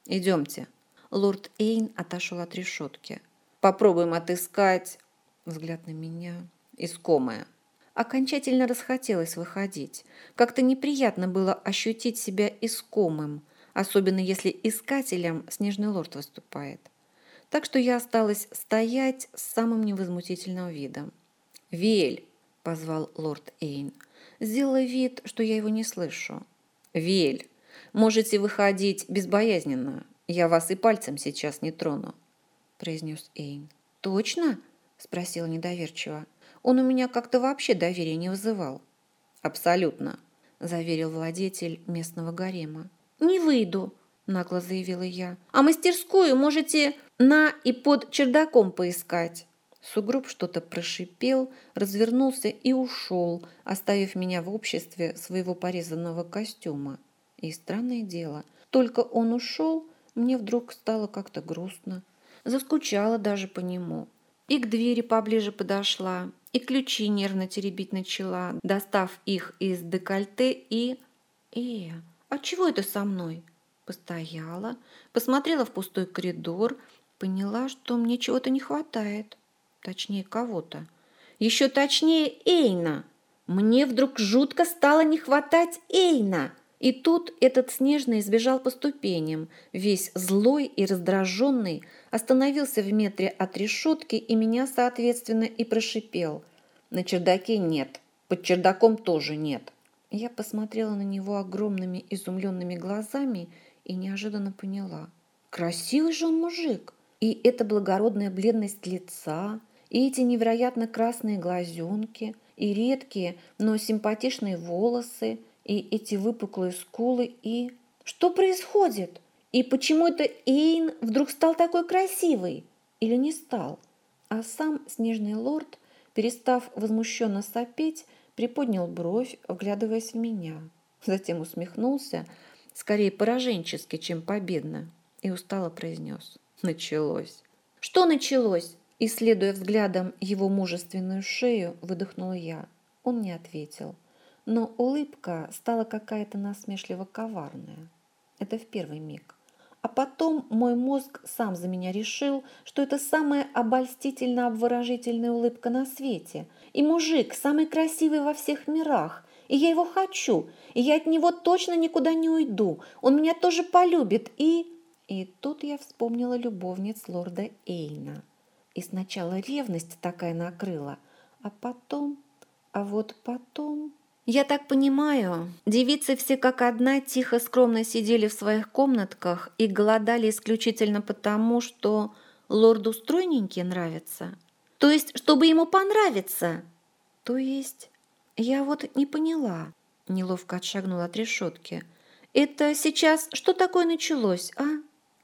[SPEAKER 2] «Идемте». Лорд Эйн отошел от решетки. «Попробуем отыскать...» Взгляд на меня. «Искомое». Окончательно расхотелось выходить. Как-то неприятно было ощутить себя искомым, особенно если искателем снежный лорд выступает. Так что я осталась стоять с самым невозмутительным видом. «Вель!» – позвал лорд Эйн – сделала вид, что я его не слышу. «Вель, можете выходить безбоязненно. Я вас и пальцем сейчас не трону», – произнес Эйн. «Точно?» – спросила недоверчиво. «Он у меня как-то вообще доверия не вызывал». «Абсолютно.
[SPEAKER 1] заверил владетель местного гарема. «Не выйду», – нагло заявила я. «А мастерскую можете на и под чердаком поискать». Сугроб что-то прошипел, развернулся и ушел, оставив меня в обществе своего порезанного костюма. И странное дело, только он ушел, мне вдруг стало как-то грустно. Заскучала даже по нему. И к двери поближе подошла, и ключи нервно теребить начала, достав их из декольте и... «Э, а чего это со мной?» Постояла, посмотрела в пустой коридор, поняла, что мне чего-то не хватает. Точнее, кого-то. Еще точнее, Эйна. Мне вдруг жутко стало не хватать Эйна. И тут этот Снежный сбежал по ступеням, весь злой и раздраженный, остановился в метре от решетки и меня, соответственно, и прошипел. На чердаке нет, под чердаком тоже нет. Я посмотрела на него огромными изумленными глазами и неожиданно поняла. Красивый же он мужик. И эта благородная бледность лица, и эти невероятно красные глазенки, и редкие, но симпатичные волосы, и эти выпуклые скулы, и... Что происходит? И почему это Эйн вдруг стал такой красивый? Или не стал? А сам снежный лорд, перестав возмущенно сопеть, приподнял бровь, вглядываясь в меня. Затем усмехнулся, скорее пораженчески, чем победно, и устало произнес. Началось. Что началось? Исследуя взглядом его мужественную шею, выдохнула я. Он не ответил. Но улыбка стала какая-то насмешливо коварная. Это в первый миг. А потом мой мозг сам за меня решил, что это самая обольстительно обворожительная улыбка на свете. И мужик самый красивый во всех мирах. И я его хочу. И я от него точно никуда не уйду. Он меня тоже полюбит. И... И тут я вспомнила любовниц лорда Эйна. И сначала ревность такая накрыла, а потом... А вот потом... Я так понимаю, девицы все как одна тихо скромно сидели в своих комнатках и голодали исключительно потому, что лорду стройненькие нравятся. То есть, чтобы ему понравиться. То есть, я вот не поняла. Неловко отшагнула от решетки. Это сейчас что такое началось, а?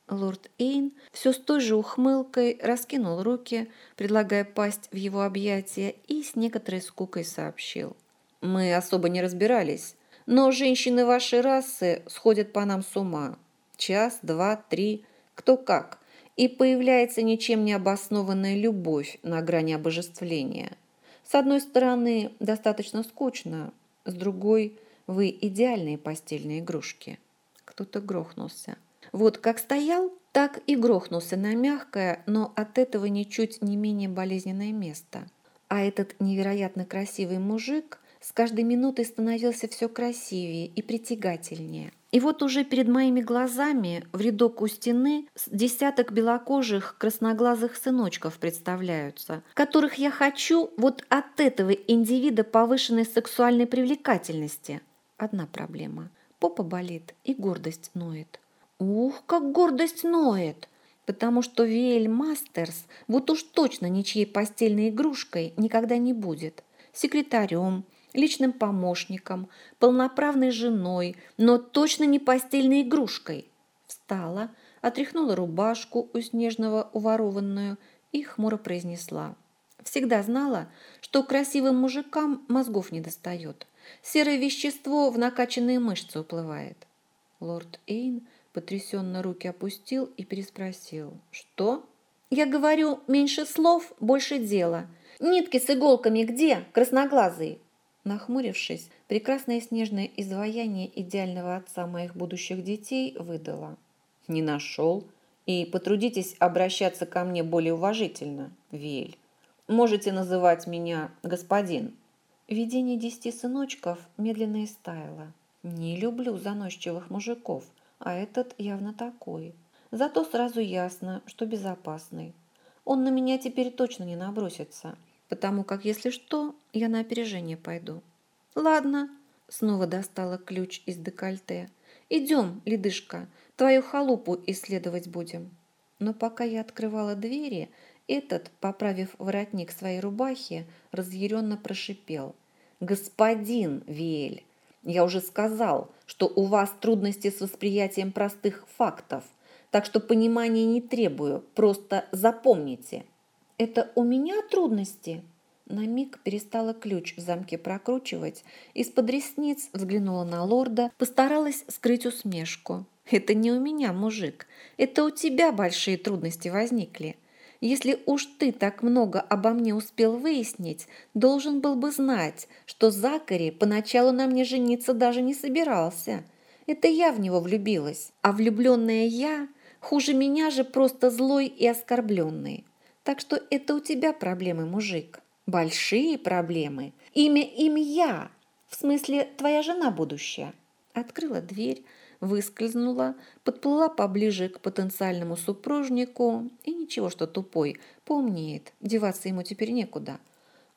[SPEAKER 1] Лорд Эйн все с той же ухмылкой раскинул руки, предлагая пасть в его объятия, и с некоторой скукой сообщил. «Мы особо не разбирались, но женщины вашей расы сходят по нам с ума. Час, два, три, кто как. И появляется ничем не обоснованная любовь на грани обожествления. С одной стороны, достаточно скучно, с другой – вы идеальные постельные игрушки». Кто-то грохнулся. Вот как стоял, так и грохнулся на мягкое, но от этого ничуть не менее болезненное место. А этот невероятно красивый мужик с каждой минутой становился все красивее и притягательнее. И вот уже перед моими глазами в рядок у стены десяток белокожих красноглазых сыночков представляются, которых я хочу вот от этого индивида повышенной сексуальной привлекательности. Одна проблема. Попа болит и гордость ноет. Ух, как гордость ноет! Потому что Виэль Мастерс вот уж точно ничьей постельной игрушкой никогда не будет. Секретарем, личным помощником, полноправной женой, но точно не постельной игрушкой. Встала, отряхнула рубашку у снежного уворованную и хмуро произнесла. Всегда знала, что красивым мужикам мозгов не достает. Серое вещество в накачанные мышцы уплывает. Лорд Эйн Потрясенно руки опустил и переспросил. «Что?» «Я говорю, меньше слов, больше дела. Нитки с иголками где, красноглазый?» Нахмурившись, прекрасное снежное изваяние идеального отца моих будущих детей выдала. «Не нашел. И потрудитесь обращаться ко мне более уважительно, Виэль. Можете называть меня господин». Видение десяти сыночков медленно истаяло. «Не люблю заносчивых мужиков», а этот явно такой. Зато сразу ясно, что безопасный. Он на меня теперь точно не набросится, потому как, если что, я на опережение пойду. Ладно, снова достала ключ из декольте. Идем, ледышка, твою халупу исследовать будем. Но пока я открывала двери, этот, поправив воротник своей рубахи, разъяренно прошипел. «Господин Виэль,
[SPEAKER 2] Я уже сказал, что у вас трудности с восприятием простых фактов, так что понимания не требую, просто запомните. Это у меня трудности? На миг перестала ключ в замке прокручивать, из-под ресниц взглянула на лорда, постаралась скрыть усмешку. «Это не у меня, мужик, это у тебя большие трудности возникли. Если уж ты так много обо мне успел выяснить, должен был бы знать, что Закари поначалу на мне жениться даже не собирался. Это я в него влюбилась, а влюбленная я хуже меня же просто злой и оскорбленный. Так что это у тебя проблемы, мужик. Большие проблемы. Имя им я. В смысле, твоя жена будущая. Открыла дверь, выскользнула, подплыла поближе к потенциальному супружнику и ничего, что тупой, помнит, деваться ему теперь некуда.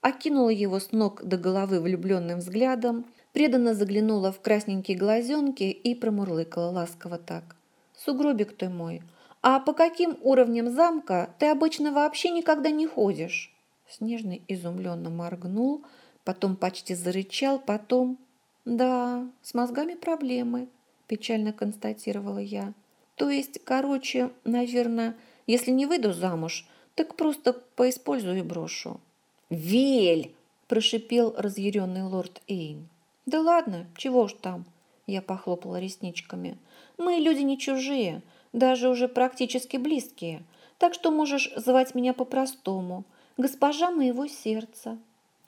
[SPEAKER 2] Окинула его с ног до головы влюбленным взглядом, преданно заглянула в красненькие глазенки и промурлыкала ласково так. «Сугробик ты мой, а по каким уровням замка ты обычно вообще никогда не ходишь?» Снежный изумленно моргнул, потом почти зарычал, потом... «Да, с мозгами проблемы», – печально констатировала я. «То есть, короче, наверное, если не выйду замуж, так просто поиспользую и брошу». «Вель!» – прошипел разъяренный лорд Эйн. «Да ладно, чего ж там?» – я похлопала ресничками. «Мы люди не чужие, даже уже практически близкие, так что можешь звать меня по-простому – госпожа моего сердца.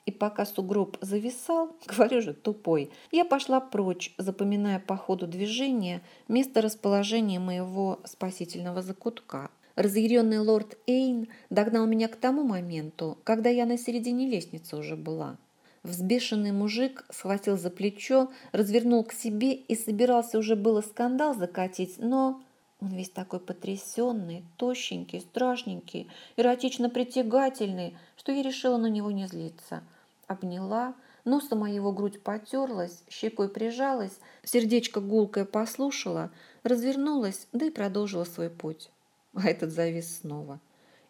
[SPEAKER 2] И пока сугроб зависал, говорю же, тупой, я пошла прочь, запоминая по ходу движения место расположения моего спасительного закутка. Разъяренный лорд Эйн догнал меня к тому моменту, когда я на середине лестницы уже была. Взбешенный мужик схватил за плечо, развернул к себе и собирался уже было скандал закатить, но он весь такой потрясенный, тощенький, страшненький, эротично притягательный, что я решила на него не злиться. Обняла, носом моего грудь потерлась, щекой прижалась, сердечко гулкое послушала, развернулась, да и продолжила свой путь. А этот завис снова.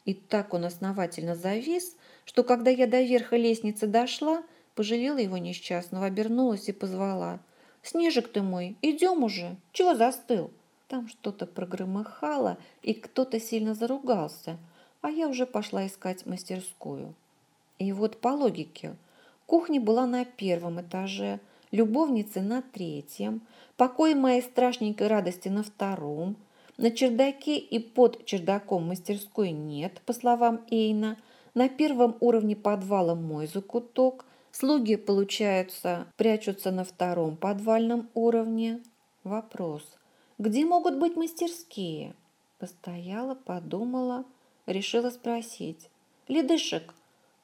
[SPEAKER 2] И так он основательно завис, что когда я до верха лестницы дошла, пожалела его несчастного, обернулась и позвала. «Снежик ты мой, идем уже! Чего застыл?» Там что-то прогромыхало, и кто-то сильно заругался, а я уже пошла искать мастерскую. И вот по логике, кухня была на первом этаже, любовницы на третьем, покой моей страшненькой радости на втором, на чердаке и под чердаком мастерской нет, по словам Эйна, на первом уровне подвала мой закуток, слуги, получается, прячутся на втором подвальном уровне. Вопрос – где могут быть мастерские? Постояла, подумала, решила спросить. Ледышек.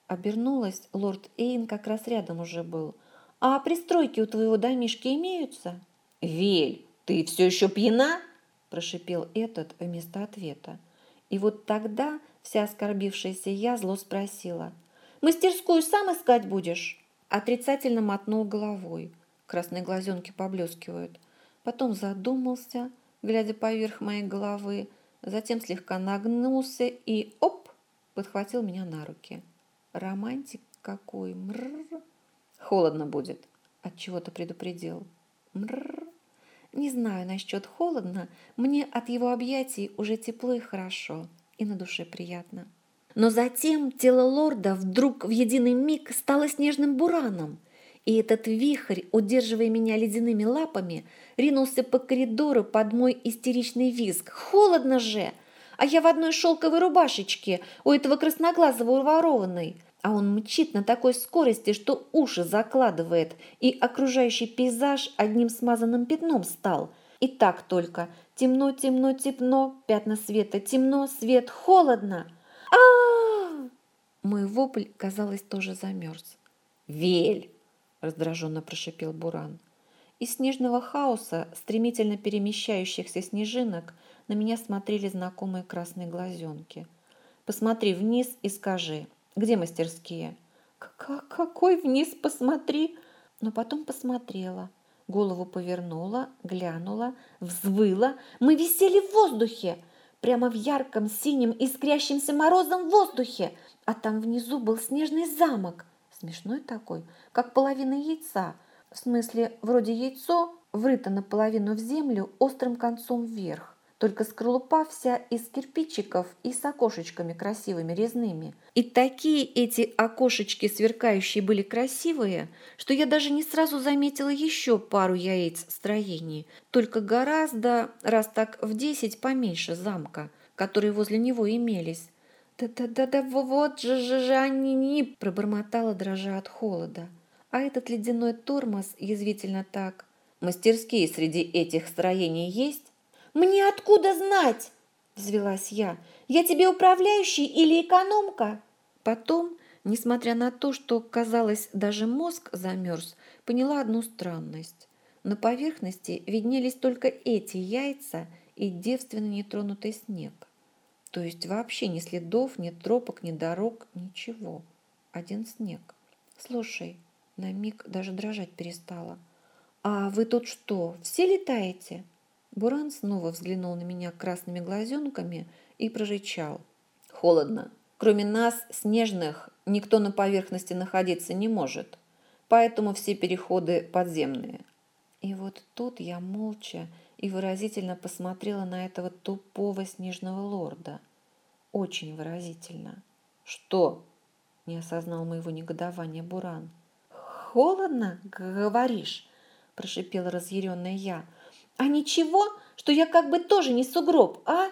[SPEAKER 2] Обернулась, лорд Эйн как раз рядом уже был. А пристройки у твоего домишки имеются?
[SPEAKER 3] Вель, ты все еще пьяна? Прошипел этот
[SPEAKER 2] вместо ответа. И вот тогда вся оскорбившаяся я зло спросила. «Мастерскую сам искать будешь?» Отрицательно мотнул головой. Красные глазенки поблескивают потом задумался, глядя поверх моей головы, затем слегка нагнулся и оп, подхватил меня на руки. Романтик какой, мрр. Холодно будет, от чего-то предупредил. Мрр. Не знаю насчет холодно, мне от его объятий уже тепло и хорошо, и на душе приятно. Но затем тело лорда вдруг в единый миг стало снежным бураном – и этот вихрь, удерживая меня ледяными лапами, ринулся по коридору под мой истеричный визг. «Холодно же! А я в одной шелковой рубашечке, у этого красноглазого ворованной!» А он мчит на такой скорости, что уши закладывает, и окружающий пейзаж одним смазанным пятном стал. И так только. Темно, темно, темно, пятна света, темно, свет, холодно. а, -а, -а Мой вопль, казалось, тоже замерз.
[SPEAKER 3] «Вель!»
[SPEAKER 2] Раздраженно прошипел Буран. Из снежного хаоса, стремительно перемещающихся снежинок, на меня смотрели знакомые красные глазенки. Посмотри вниз и скажи, где мастерские? Какой вниз посмотри? Но потом посмотрела, голову повернула, глянула, взвыла. Мы висели в воздухе, прямо в ярком синем искрящемся морозом воздухе, а там внизу был снежный замок, смешной такой, как половина яйца, В смысле, вроде яйцо, врыто наполовину в землю острым концом вверх. Только скорлупа вся из кирпичиков и с окошечками красивыми резными. И такие эти окошечки сверкающие были красивые, что я даже не сразу заметила еще пару яиц строений, только гораздо, раз так в десять поменьше замка, которые возле него имелись. «Да-да-да-да, вот же же же они не!» – пробормотала, дрожа от холода. А этот ледяной тормоз язвительно так.
[SPEAKER 3] «Мастерские среди этих строений есть?»
[SPEAKER 2] «Мне откуда знать?» – взвелась я. «Я тебе управляющий или экономка?» Потом, несмотря на то, что, казалось, даже мозг замерз, поняла одну странность. На поверхности виднелись только эти яйца и девственно нетронутый снег. То есть вообще ни следов, ни тропок, ни дорог, ничего. Один снег. Слушай, на миг даже дрожать перестала. А вы тут что, все летаете? Буран снова взглянул на меня красными глазенками и прорычал.
[SPEAKER 3] Холодно. Кроме нас, снежных, никто на поверхности находиться не может. Поэтому все переходы подземные.
[SPEAKER 2] И вот тут я молча и выразительно посмотрела на этого тупого снежного лорда. Очень выразительно.
[SPEAKER 3] «Что?»
[SPEAKER 2] – не осознал моего негодования Буран. «Холодно, говоришь?» – прошипела разъяренная я. «А ничего, что я как бы тоже не сугроб, а?»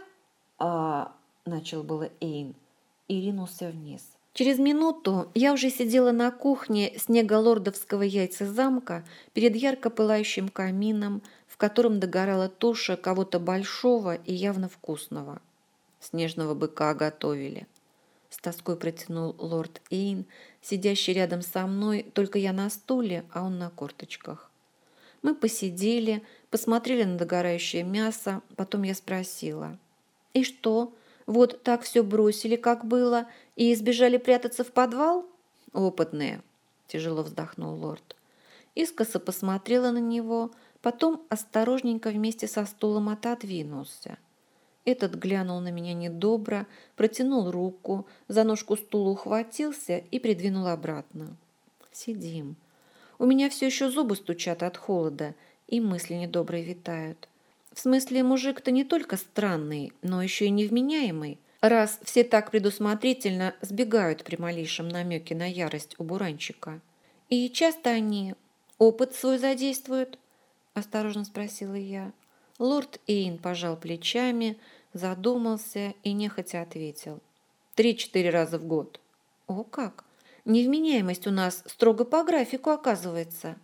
[SPEAKER 3] «А...» – начал было Эйн и ринулся вниз.
[SPEAKER 2] Через минуту я уже сидела на кухне снеголордовского яйца замка перед ярко пылающим камином, в котором догорала туша кого-то большого и явно вкусного. Снежного быка готовили. С тоской протянул лорд Эйн, сидящий рядом со мной, только я на стуле, а он на корточках. Мы посидели, посмотрели на догорающее мясо, потом я спросила. «И что, вот так все бросили, как было, и избежали прятаться в подвал?»
[SPEAKER 3] «Опытные», – тяжело вздохнул лорд.
[SPEAKER 2] Искоса посмотрела на него – Потом осторожненько вместе со стулом отодвинулся. Этот глянул на меня недобро, протянул руку, за ножку стула ухватился и придвинул обратно. Сидим. У меня все еще зубы стучат от холода, и мысли недобрые витают. В смысле, мужик-то не только странный, но еще и невменяемый, раз все так предусмотрительно сбегают при малейшем намеке на ярость у буранчика. И часто они опыт свой задействуют, осторожно спросила я. Лорд Эйн пожал плечами, задумался и нехотя ответил.
[SPEAKER 3] Три-четыре раза в год.
[SPEAKER 2] О как! Невменяемость у нас строго по графику оказывается.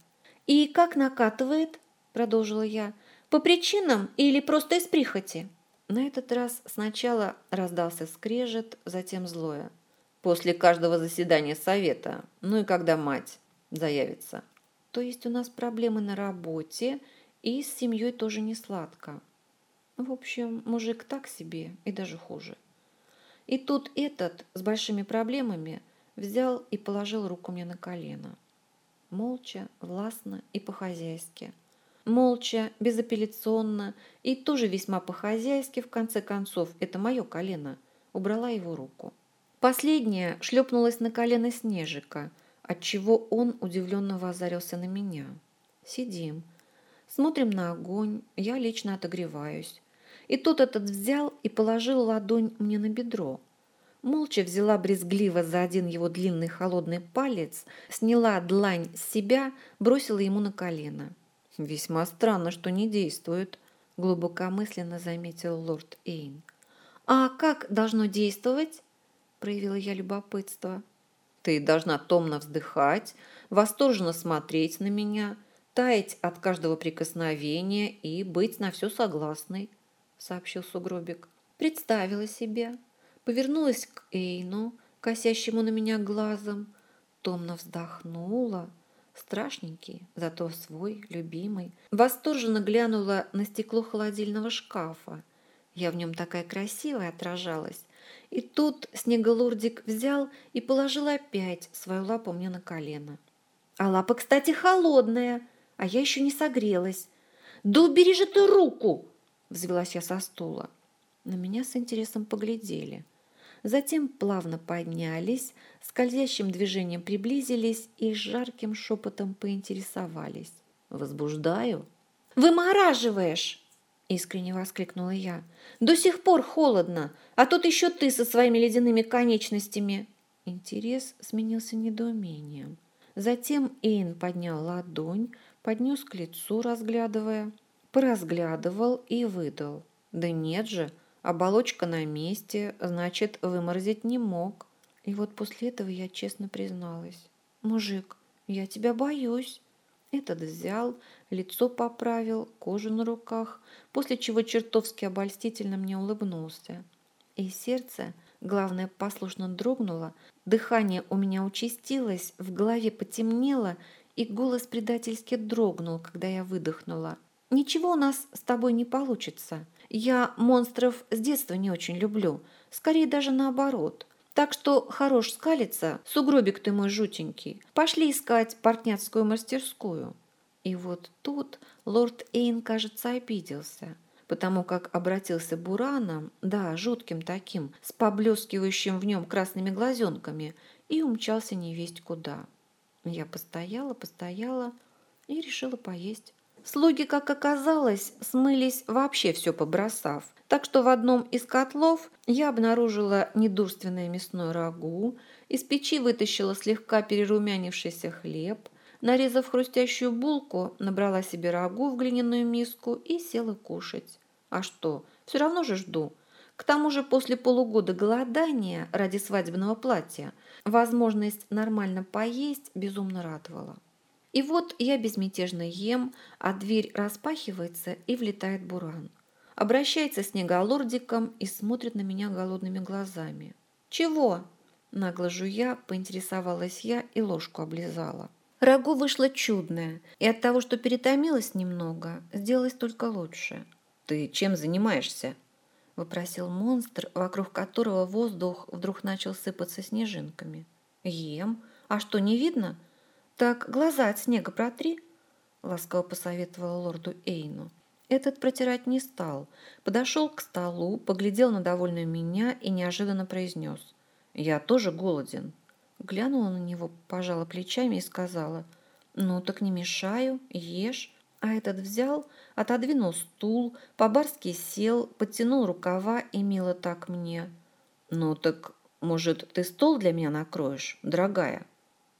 [SPEAKER 2] И как накатывает? Продолжила я. По причинам или просто из прихоти? На этот раз сначала раздался скрежет, затем злое.
[SPEAKER 3] После каждого заседания совета, ну и когда мать заявится.
[SPEAKER 2] То есть у нас проблемы на работе, и с семьей тоже не сладко. В общем, мужик так себе и даже хуже. И тут этот с большими проблемами взял и положил руку мне на колено. Молча, властно и по-хозяйски. Молча, безапелляционно и тоже весьма по-хозяйски, в конце концов, это мое колено, убрала его руку. Последняя шлепнулась на колено Снежика – отчего он удивленно воззарился на меня. Сидим, смотрим на огонь, я лично отогреваюсь. И тут этот взял и положил ладонь мне на бедро. Молча взяла брезгливо за один его длинный холодный палец, сняла длань с себя, бросила ему на колено.
[SPEAKER 3] «Весьма странно, что не действует», –
[SPEAKER 2] глубокомысленно заметил лорд Эйн. «А как должно действовать?» – проявила я любопытство.
[SPEAKER 3] Ты должна томно вздыхать, восторженно смотреть на меня, таять от каждого прикосновения и быть на все согласной, сообщил Сугробик.
[SPEAKER 2] Представила себе, повернулась к Эйну, косящему на меня глазом, томно вздохнула, страшненький, зато свой, любимый, восторженно глянула на стекло холодильного шкафа. Я в нем такая красивая отражалась, и тут Снеголордик взял и положил опять свою лапу мне на колено. А лапа, кстати, холодная, а я еще не согрелась. «Да убери же ты руку!» – взвелась я со стула. На меня с интересом поглядели.
[SPEAKER 3] затем плавно поднялись, скользящим движением приблизились и жарким шепотом поинтересовались. «Возбуждаю?» «Вымораживаешь!» – искренне воскликнула я. «До сих пор холодно, а тут еще ты со своими ледяными конечностями!» Интерес сменился недоумением. Затем Эйн поднял ладонь, поднес к лицу, разглядывая, поразглядывал и выдал. «Да нет же, оболочка на месте, значит, выморозить не мог». И вот после этого я честно призналась. «Мужик, я тебя боюсь». Этот взял, лицо поправил, кожу на руках, после чего чертовски обольстительно мне улыбнулся. И сердце, главное, послушно дрогнуло, дыхание у меня участилось, в голове потемнело, и голос предательски дрогнул, когда я выдохнула. «Ничего у нас с тобой не получится. Я монстров с детства не очень люблю, скорее даже наоборот. Так что хорош скалиться, сугробик ты мой жутенький. Пошли искать портняцкую мастерскую». И вот тут лорд Эйн, кажется, обиделся, потому как обратился бураном, да, жутким таким, с поблескивающим в нем красными глазенками, и умчался невесть куда. Я постояла, постояла и решила поесть. Слуги, как оказалось, смылись вообще все побросав. Так что в одном из котлов я обнаружила недурственное мясное рагу, из печи вытащила слегка перерумянившийся хлеб, нарезав хрустящую булку, набрала себе рагу в глиняную миску и села кушать. А что, все равно же жду. К тому же после полугода голодания ради свадебного платья возможность нормально поесть безумно радовала. И вот я безмятежно ем, а дверь распахивается и влетает буран обращается с неголордиком и смотрит на меня голодными глазами. «Чего?» – нагло жуя, поинтересовалась я и ложку облизала. Рагу вышло чудное, и от того, что перетомилась немного, сделалось только лучше. «Ты чем занимаешься?» – вопросил монстр, вокруг которого воздух вдруг начал сыпаться снежинками. «Ем. А что, не видно?» «Так глаза от снега протри», – ласково посоветовала лорду Эйну. Этот протирать не стал. Подошел к столу, поглядел на довольную меня и неожиданно произнес. «Я тоже голоден». Глянула на него, пожала плечами и сказала. «Ну так не мешаю, ешь». А этот взял, отодвинул стул, по-барски сел, подтянул рукава и мило так мне. «Ну так, может, ты стол для меня накроешь, дорогая?»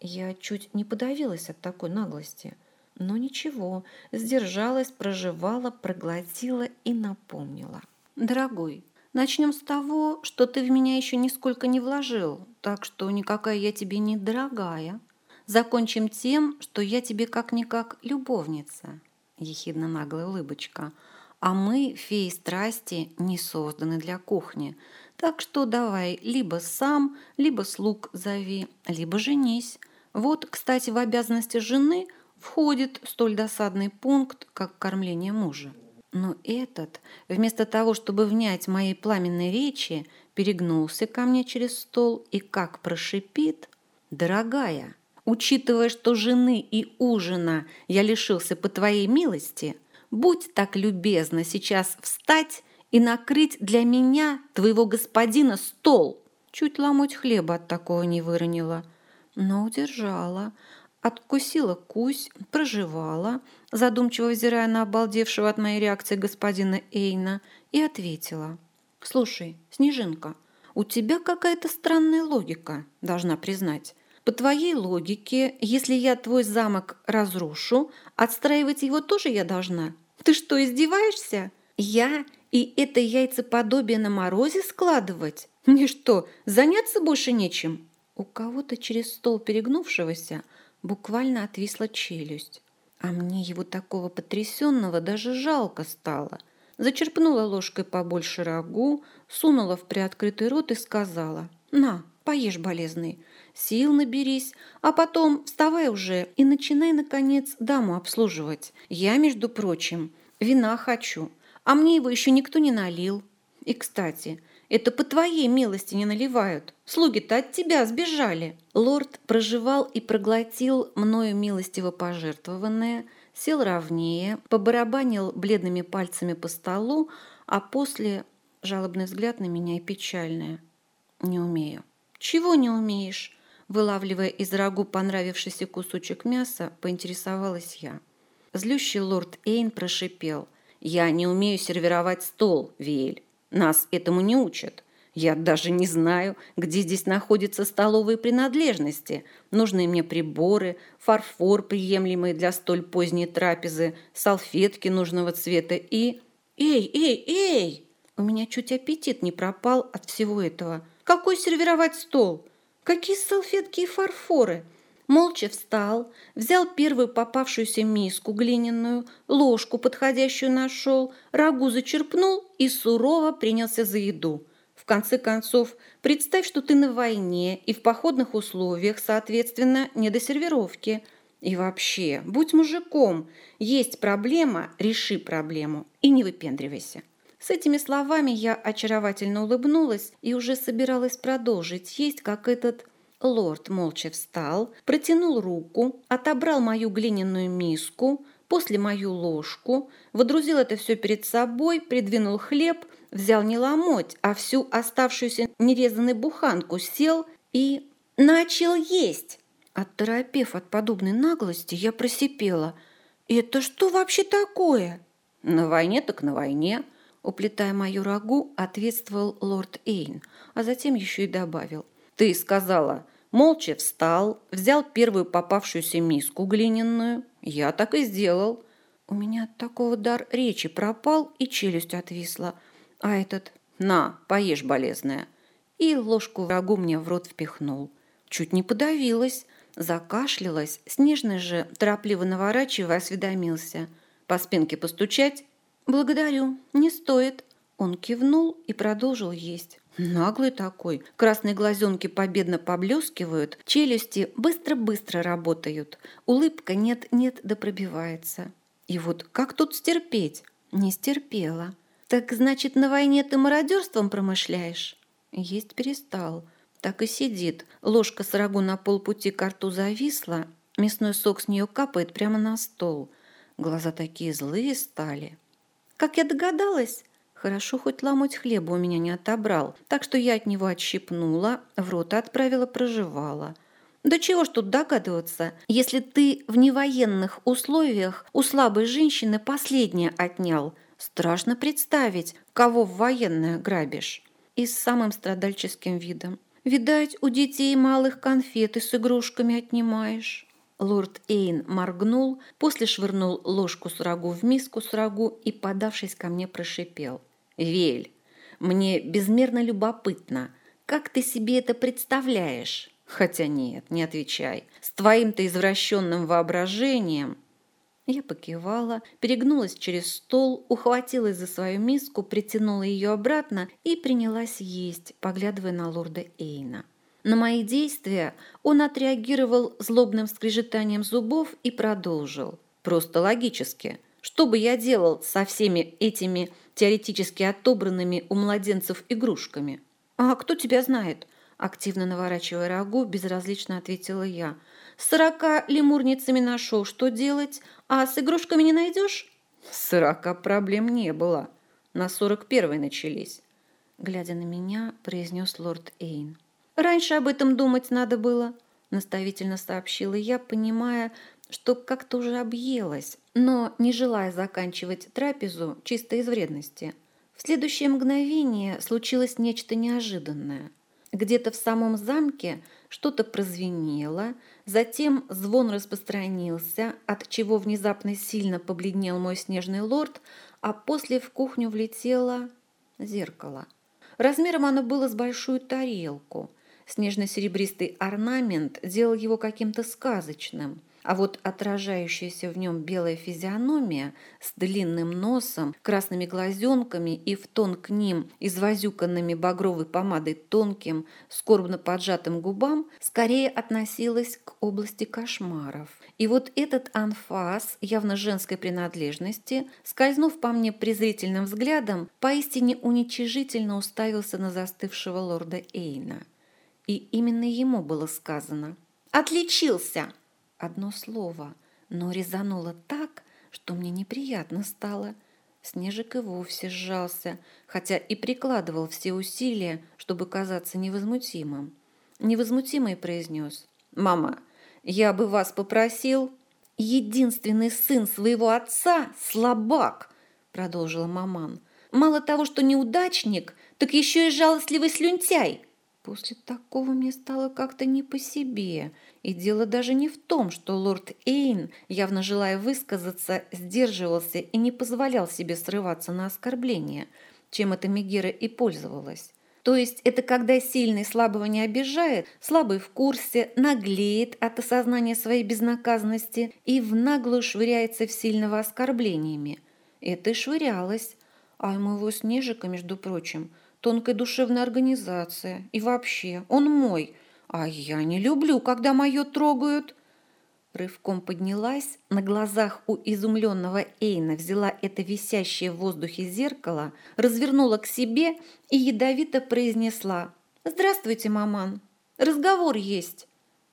[SPEAKER 3] Я чуть не подавилась от такой наглости. Но ничего, сдержалась, проживала, проглотила и напомнила. «Дорогой, начнем с того, что ты в меня еще нисколько не вложил, так что никакая я тебе не дорогая. Закончим тем, что я тебе как-никак любовница». Ехидно наглая улыбочка. «А мы, феи страсти, не созданы для кухни, так что давай либо сам, либо слуг зови, либо женись. Вот, кстати, в обязанности жены – входит столь досадный пункт, как кормление мужа. Но этот, вместо того, чтобы внять моей пламенной речи, перегнулся ко мне через стол и как прошипит «Дорогая, учитывая, что жены и ужина я лишился по твоей милости, будь так любезна сейчас встать и накрыть для меня, твоего господина, стол». Чуть ломоть хлеба от такого не выронила, но удержала, Откусила кусь, проживала, задумчиво взирая на обалдевшего от моей реакции господина Эйна, и ответила. «Слушай, Снежинка, у тебя какая-то странная логика, должна признать. По твоей логике, если я твой замок разрушу, отстраивать его тоже я должна. Ты что, издеваешься? Я и это яйцеподобие на морозе складывать? Мне что, заняться больше нечем?» У кого-то через стол перегнувшегося – буквально отвисла челюсть. А мне его такого потрясенного даже жалко стало. Зачерпнула ложкой побольше рагу, сунула в приоткрытый рот и сказала «На, поешь, болезный, сил наберись, а потом вставай уже и начинай, наконец, даму обслуживать. Я, между прочим, вина хочу, а мне его еще никто не налил. И, кстати, это по твоей милости не наливают. Слуги-то от тебя сбежали. Лорд проживал и проглотил мною милостиво пожертвованное, сел ровнее, побарабанил бледными пальцами по столу, а после жалобный взгляд на меня и печальное.
[SPEAKER 1] Не умею. Чего не умеешь? Вылавливая из рагу понравившийся кусочек мяса, поинтересовалась я. Злющий лорд Эйн прошипел. «Я не умею сервировать стол, Виэль. Нас этому не учат. Я даже не знаю, где здесь находятся столовые принадлежности, нужные мне приборы, фарфор, приемлемый для столь поздней трапезы, салфетки нужного цвета и... Эй, эй, эй! У меня чуть аппетит не пропал от всего этого. Какой сервировать стол? Какие салфетки и фарфоры? Молча встал, взял первую попавшуюся миску глиняную, ложку подходящую нашел, рагу зачерпнул и сурово принялся за еду – в конце концов, представь, что ты на войне и в походных условиях, соответственно, не до сервировки. И вообще, будь мужиком. Есть проблема, реши проблему и не выпендривайся. С этими словами я очаровательно улыбнулась и уже собиралась продолжить есть, как этот лорд молча встал, протянул руку, отобрал мою глиняную миску, после мою ложку, водрузил это все перед собой, придвинул хлеб – взял не ломоть, а всю оставшуюся нерезанную буханку, сел и начал есть. Отторопев от подобной наглости, я просипела. «Это что вообще такое?» «На войне так на войне», уплетая мою рагу, ответствовал лорд Эйн, а затем еще и добавил. «Ты сказала, молча встал, взял первую попавшуюся миску глиняную. Я так и сделал». У меня от такого дар речи пропал и челюсть отвисла – а этот «На, поешь, болезная!» И ложку врагу мне в рот впихнул. Чуть не подавилась, закашлялась, снежный же, торопливо наворачивая, осведомился. «По спинке постучать?» «Благодарю, не стоит». Он кивнул и продолжил есть. Наглый такой. Красные глазенки победно поблескивают, челюсти быстро-быстро работают. Улыбка нет-нет да пробивается. И вот как тут стерпеть? Не стерпела. «Так, значит, на войне ты мародерством промышляешь?» Есть перестал. Так и сидит. Ложка с рагу на полпути к рту зависла. Мясной сок с нее капает прямо на стол. Глаза такие злые стали. «Как я догадалась?» Хорошо, хоть ломоть хлеба у меня не отобрал, так что я от него отщипнула, в рот отправила, проживала. Да чего ж тут догадываться, если ты в невоенных условиях у слабой женщины последнее отнял, Страшно представить, кого в военное грабишь. И с самым страдальческим видом. Видать, у детей малых конфеты с игрушками отнимаешь. Лорд Эйн моргнул, после швырнул ложку с рагу в миску с рагу и, подавшись ко мне, прошипел. «Вель, мне безмерно любопытно, как ты себе это представляешь?» «Хотя нет, не отвечай. С твоим-то извращенным воображением я покивала, перегнулась через стол, ухватилась за свою миску, притянула ее обратно и принялась есть, поглядывая на лорда Эйна. На мои действия он отреагировал злобным скрежетанием зубов и продолжил. Просто логически. Что бы я делал со всеми этими теоретически отобранными у младенцев игрушками? А кто тебя знает? Активно наворачивая рагу, безразлично ответила я – с сорока лемурницами нашел, что делать, а с игрушками не найдешь? Сорока проблем не было. На сорок первой начались. Глядя на меня, произнес лорд Эйн. Раньше об этом думать надо было, наставительно сообщила я, понимая, что как-то уже объелась, но не желая заканчивать трапезу чисто из вредности. В следующее мгновение случилось нечто неожиданное. Где-то в самом замке что-то прозвенело, затем звон распространился, от чего внезапно сильно побледнел мой снежный лорд, а после в кухню влетело зеркало. Размером оно было с большую тарелку. Снежно-серебристый орнамент делал его каким-то сказочным – а вот отражающаяся в нем белая физиономия с длинным носом, красными глазенками и в тон к ним извозюканными багровой помадой тонким, скорбно поджатым губам, скорее относилась к области кошмаров. И вот этот анфас явно женской принадлежности, скользнув по мне презрительным взглядом, поистине уничижительно уставился на застывшего лорда Эйна. И именно ему было сказано «Отличился!» Одно слово, но резануло так, что мне неприятно стало. Снежик и вовсе сжался, хотя и прикладывал все усилия, чтобы казаться невозмутимым. Невозмутимый произнес. «Мама, я бы вас попросил...» «Единственный сын своего отца – слабак!» – продолжила маман. «Мало того, что неудачник, так еще и жалостливый слюнтяй!» После такого мне стало как-то не по себе. И дело даже не в том, что лорд Эйн, явно желая высказаться, сдерживался и не позволял себе срываться на оскорбление, чем эта Мегера и пользовалась. То есть это когда сильный слабого не обижает, слабый в курсе, наглеет от осознания своей безнаказанности и в наглую швыряется в сильного оскорблениями. Это и швырялось. А у моего снежика, между прочим, тонкая душевная организация. И вообще, он мой. А я не люблю, когда мое трогают. Рывком поднялась, на глазах у изумленного Эйна взяла это висящее в воздухе зеркало, развернула к себе и ядовито произнесла «Здравствуйте, маман! Разговор есть!»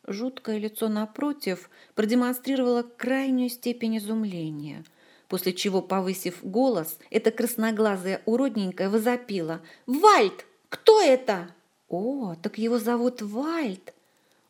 [SPEAKER 1] Жуткое лицо напротив продемонстрировало крайнюю степень изумления – после чего, повысив голос, эта красноглазая уродненькая возопила. «Вальд! Кто это?» «О, так его зовут Вальд!»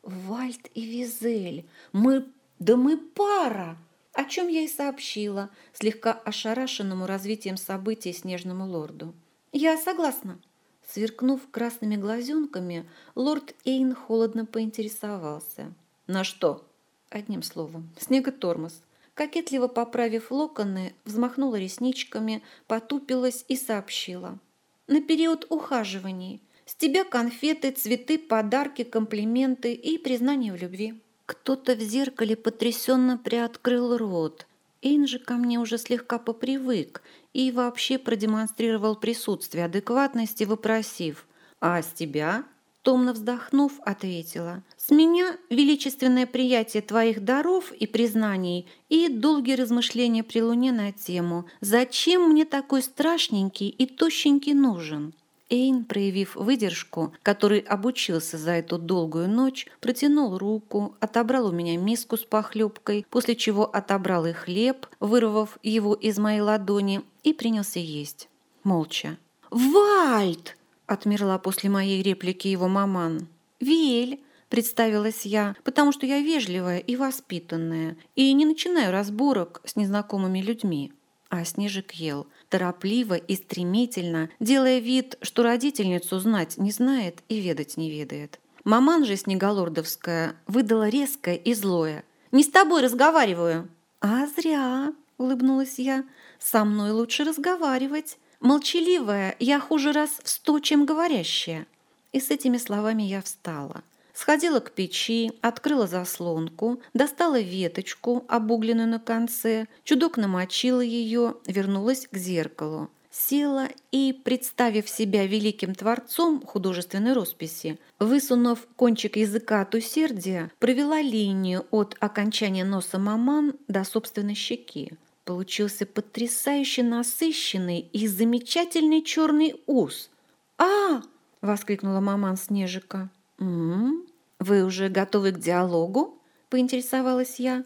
[SPEAKER 1] «Вальд и Визель! Мы... Да мы пара!» О чем я и сообщила, слегка ошарашенному развитием событий снежному лорду. «Я согласна». Сверкнув красными глазенками, лорд Эйн холодно поинтересовался. «На что?» Одним словом, снеготормоз. Кокетливо поправив локоны, взмахнула ресничками, потупилась и сообщила. «На период ухаживаний. С тебя конфеты, цветы, подарки, комплименты и признание в любви». Кто-то в зеркале потрясенно приоткрыл рот. Же ко мне уже слегка попривык и вообще продемонстрировал присутствие адекватности, вопросив «А с тебя?» Томно вздохнув, ответила. «С меня величественное приятие твоих даров и признаний и долгие размышления при луне на тему «Зачем мне такой страшненький и тощенький нужен?» Эйн, проявив выдержку, который обучился за эту долгую ночь, протянул руку, отобрал у меня миску с похлебкой, после чего отобрал и хлеб, вырвав его из моей ладони, и принялся есть. Молча. «Вальд!» Отмерла после моей реплики его маман. «Виэль!» – представилась я, потому что я вежливая и воспитанная, и не начинаю разборок с незнакомыми людьми. А Снежик ел, торопливо и стремительно, делая вид, что родительницу знать не знает и ведать не ведает. Маман же Снеголордовская выдала резкое и злое. «Не с тобой разговариваю!» «А зря!» – улыбнулась я. «Со мной лучше разговаривать. Молчаливая, я хуже раз в сто, чем говорящая. И с этими словами я встала. Сходила к печи, открыла заслонку, достала веточку, обугленную на конце, чудок намочила ее, вернулась к зеркалу. Села и, представив себя великим творцом художественной росписи, высунув кончик языка от усердия, провела линию от окончания носа маман до собственной щеки. Получился потрясающе насыщенный и замечательный черный ус. «А!» – воскликнула маман Снежика. «М-м, вы уже готовы к диалогу?» – поинтересовалась я.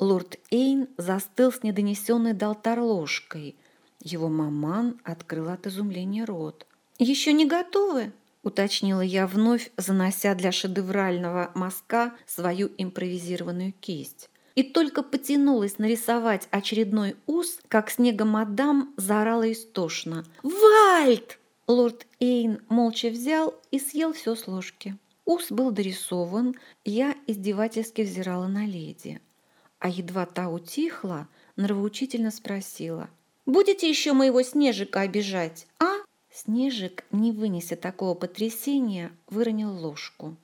[SPEAKER 1] Лорд Эйн застыл с недонесенной долтар ложкой. Его маман открыл от изумления рот. «Еще не готовы?» – уточнила я вновь, занося для шедеврального мазка свою импровизированную кисть и только потянулась нарисовать очередной ус, как снегомадам заорала истошно. «Вальд!» Лорд Эйн молча взял и съел все с ложки. Ус был дорисован, я издевательски взирала на леди. А едва та утихла, нравоучительно спросила. «Будете еще моего Снежика обижать, а?» Снежик, не вынеся такого потрясения, выронил ложку.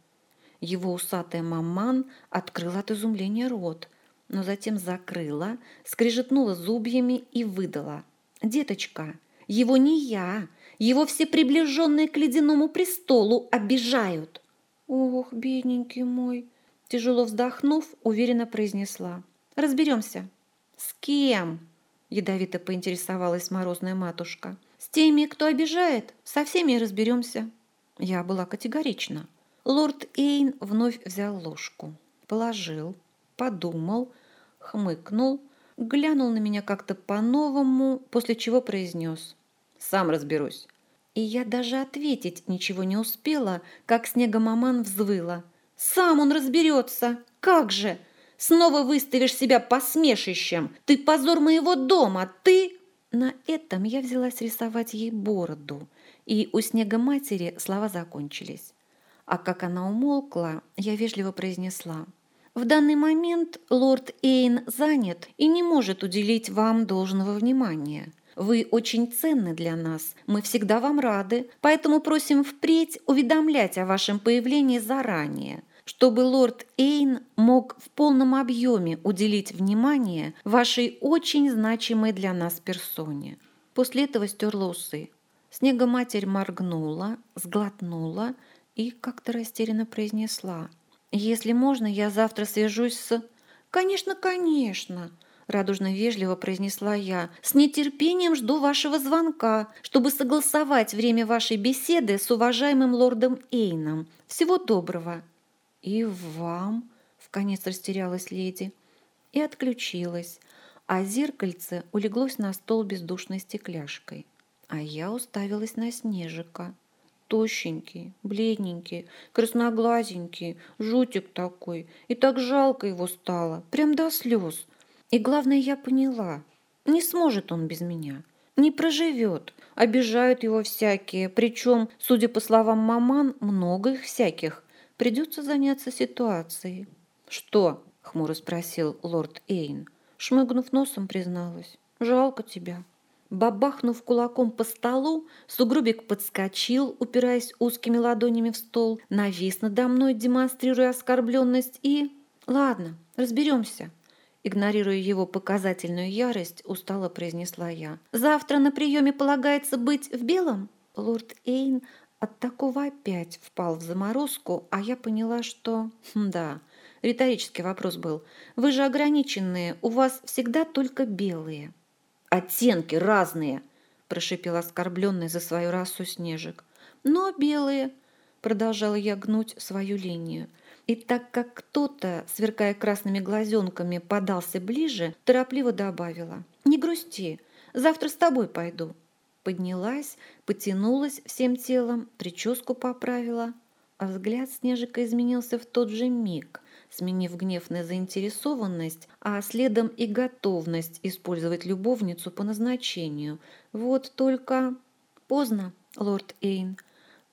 [SPEAKER 1] Его усатая маман открыл от изумления рот – но затем закрыла, скрежетнула зубьями и выдала. «Деточка, его не я, его все приближенные к ледяному престолу обижают». «Ох, бедненький мой!» Тяжело вздохнув, уверенно произнесла. «Разберемся». «С кем?» Ядовито поинтересовалась морозная матушка. «С теми, кто обижает, со всеми разберемся». Я была категорична. Лорд Эйн вновь взял ложку, положил, подумал, хмыкнул, глянул на меня как-то по-новому, после чего произнес «Сам разберусь». И я даже ответить ничего не успела, как снегомаман взвыла. «Сам он разберется! Как же! Снова выставишь себя посмешищем! Ты позор моего дома! Ты...» На этом я взялась рисовать ей бороду, и у снегоматери слова закончились. А как она умолкла, я вежливо произнесла. «В данный момент лорд Эйн занят и не может уделить вам должного внимания. Вы очень ценны для нас, мы всегда вам рады, поэтому просим впредь уведомлять о вашем появлении заранее, чтобы лорд Эйн мог в полном объеме уделить внимание вашей очень значимой для нас персоне». После этого стерла усы. Снегоматерь моргнула, сглотнула и как-то растерянно произнесла. «Если можно, я завтра свяжусь с...» «Конечно, конечно!» радужно вежливо произнесла я. С нетерпением жду вашего звонка, чтобы согласовать время вашей беседы с уважаемым лордом Эйном. Всего доброго. И вам, вконец растерялась леди и отключилась, а зеркальце улеглось на стол бездушной стекляшкой. А я уставилась на Снежика. Тощенький, бледненький, красноглазенький, жутик такой. И так жалко его стало, прям до слез. И главное, я поняла, не сможет он без меня, не проживет. Обижают его всякие, причем, судя по словам маман, много их всяких. Придется заняться ситуацией. «Что?» — хмуро спросил лорд Эйн. Шмыгнув носом, призналась. «Жалко тебя». Бабахнув кулаком по столу, сугрубик подскочил, упираясь узкими ладонями в стол, навис надо мной, демонстрируя оскорбленность, и... «Ладно, разберемся», Игнорируя его показательную ярость, устало произнесла я. «Завтра на приеме полагается быть в белом?» Лорд Эйн от такого опять впал в заморозку, а я поняла, что... Хм, да, риторический вопрос был. «Вы же ограниченные, у вас всегда только белые». «Оттенки разные!» – прошипел оскорбленный за свою расу Снежик. «Но белые!» – продолжала я гнуть свою линию. И так как кто-то, сверкая красными глазенками, подался ближе, торопливо добавила. «Не грусти, завтра с тобой пойду». Поднялась, потянулась всем телом, прическу поправила, а взгляд Снежика изменился в тот же миг, сменив гнев на заинтересованность, а следом и готовность использовать любовницу по назначению. Вот только поздно, лорд Эйн.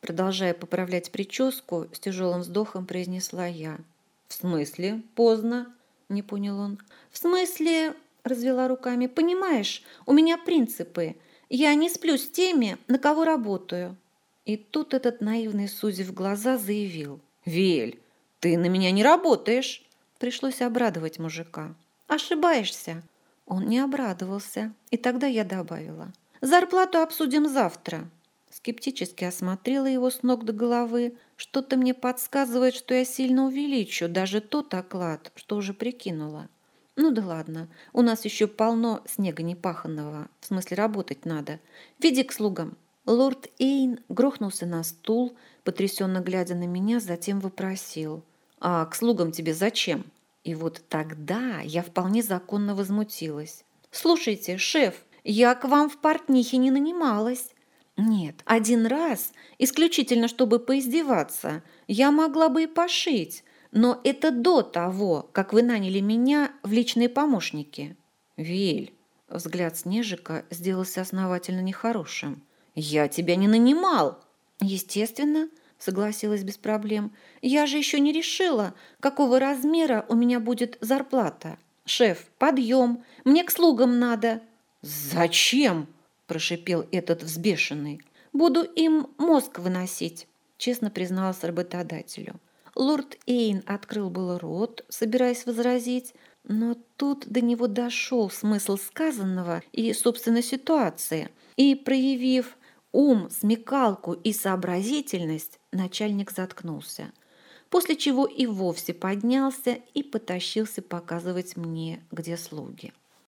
[SPEAKER 1] Продолжая поправлять прическу, с тяжелым вздохом произнесла я. «В смысле? Поздно?» – не понял он. «В смысле?» – развела руками. «Понимаешь, у меня принципы. Я не сплю с теми, на кого работаю». И тут этот наивный Сузи в глаза заявил. «Вель, ты на меня не работаешь!» Пришлось обрадовать мужика. «Ошибаешься!» Он не обрадовался, и тогда я добавила. «Зарплату обсудим завтра». Скептически осмотрела его с ног до головы. Что-то мне подсказывает, что я сильно увеличу даже тот оклад, что уже прикинула. Ну да ладно, у нас еще полно снега непаханного, в смысле работать надо. Веди к слугам. Лорд Эйн грохнулся на стул, потрясенно глядя на меня, затем вопросил. «А к слугам тебе зачем?» И вот тогда я вполне законно возмутилась. «Слушайте, шеф, я к вам в портнихе не нанималась. Нет, один раз, исключительно чтобы поиздеваться, я могла бы и пошить, но это до того, как вы наняли меня в личные помощники. Виль, взгляд Снежика сделался основательно нехорошим. Я тебя не нанимал. Естественно, согласилась без проблем. Я же еще не решила, какого размера у меня будет зарплата. Шеф, подъем, мне к слугам надо. Зачем? прошипел этот взбешенный. Буду им мозг выносить, честно призналась работодателю. Лорд Эйн открыл было рот, собираясь возразить, но тут до него дошел смысл сказанного и, собственно, ситуации. И, проявив ум, смекалку и сообразительность, начальник заткнулся. После чего и вовсе поднялся и потащился показывать мне, где слуги.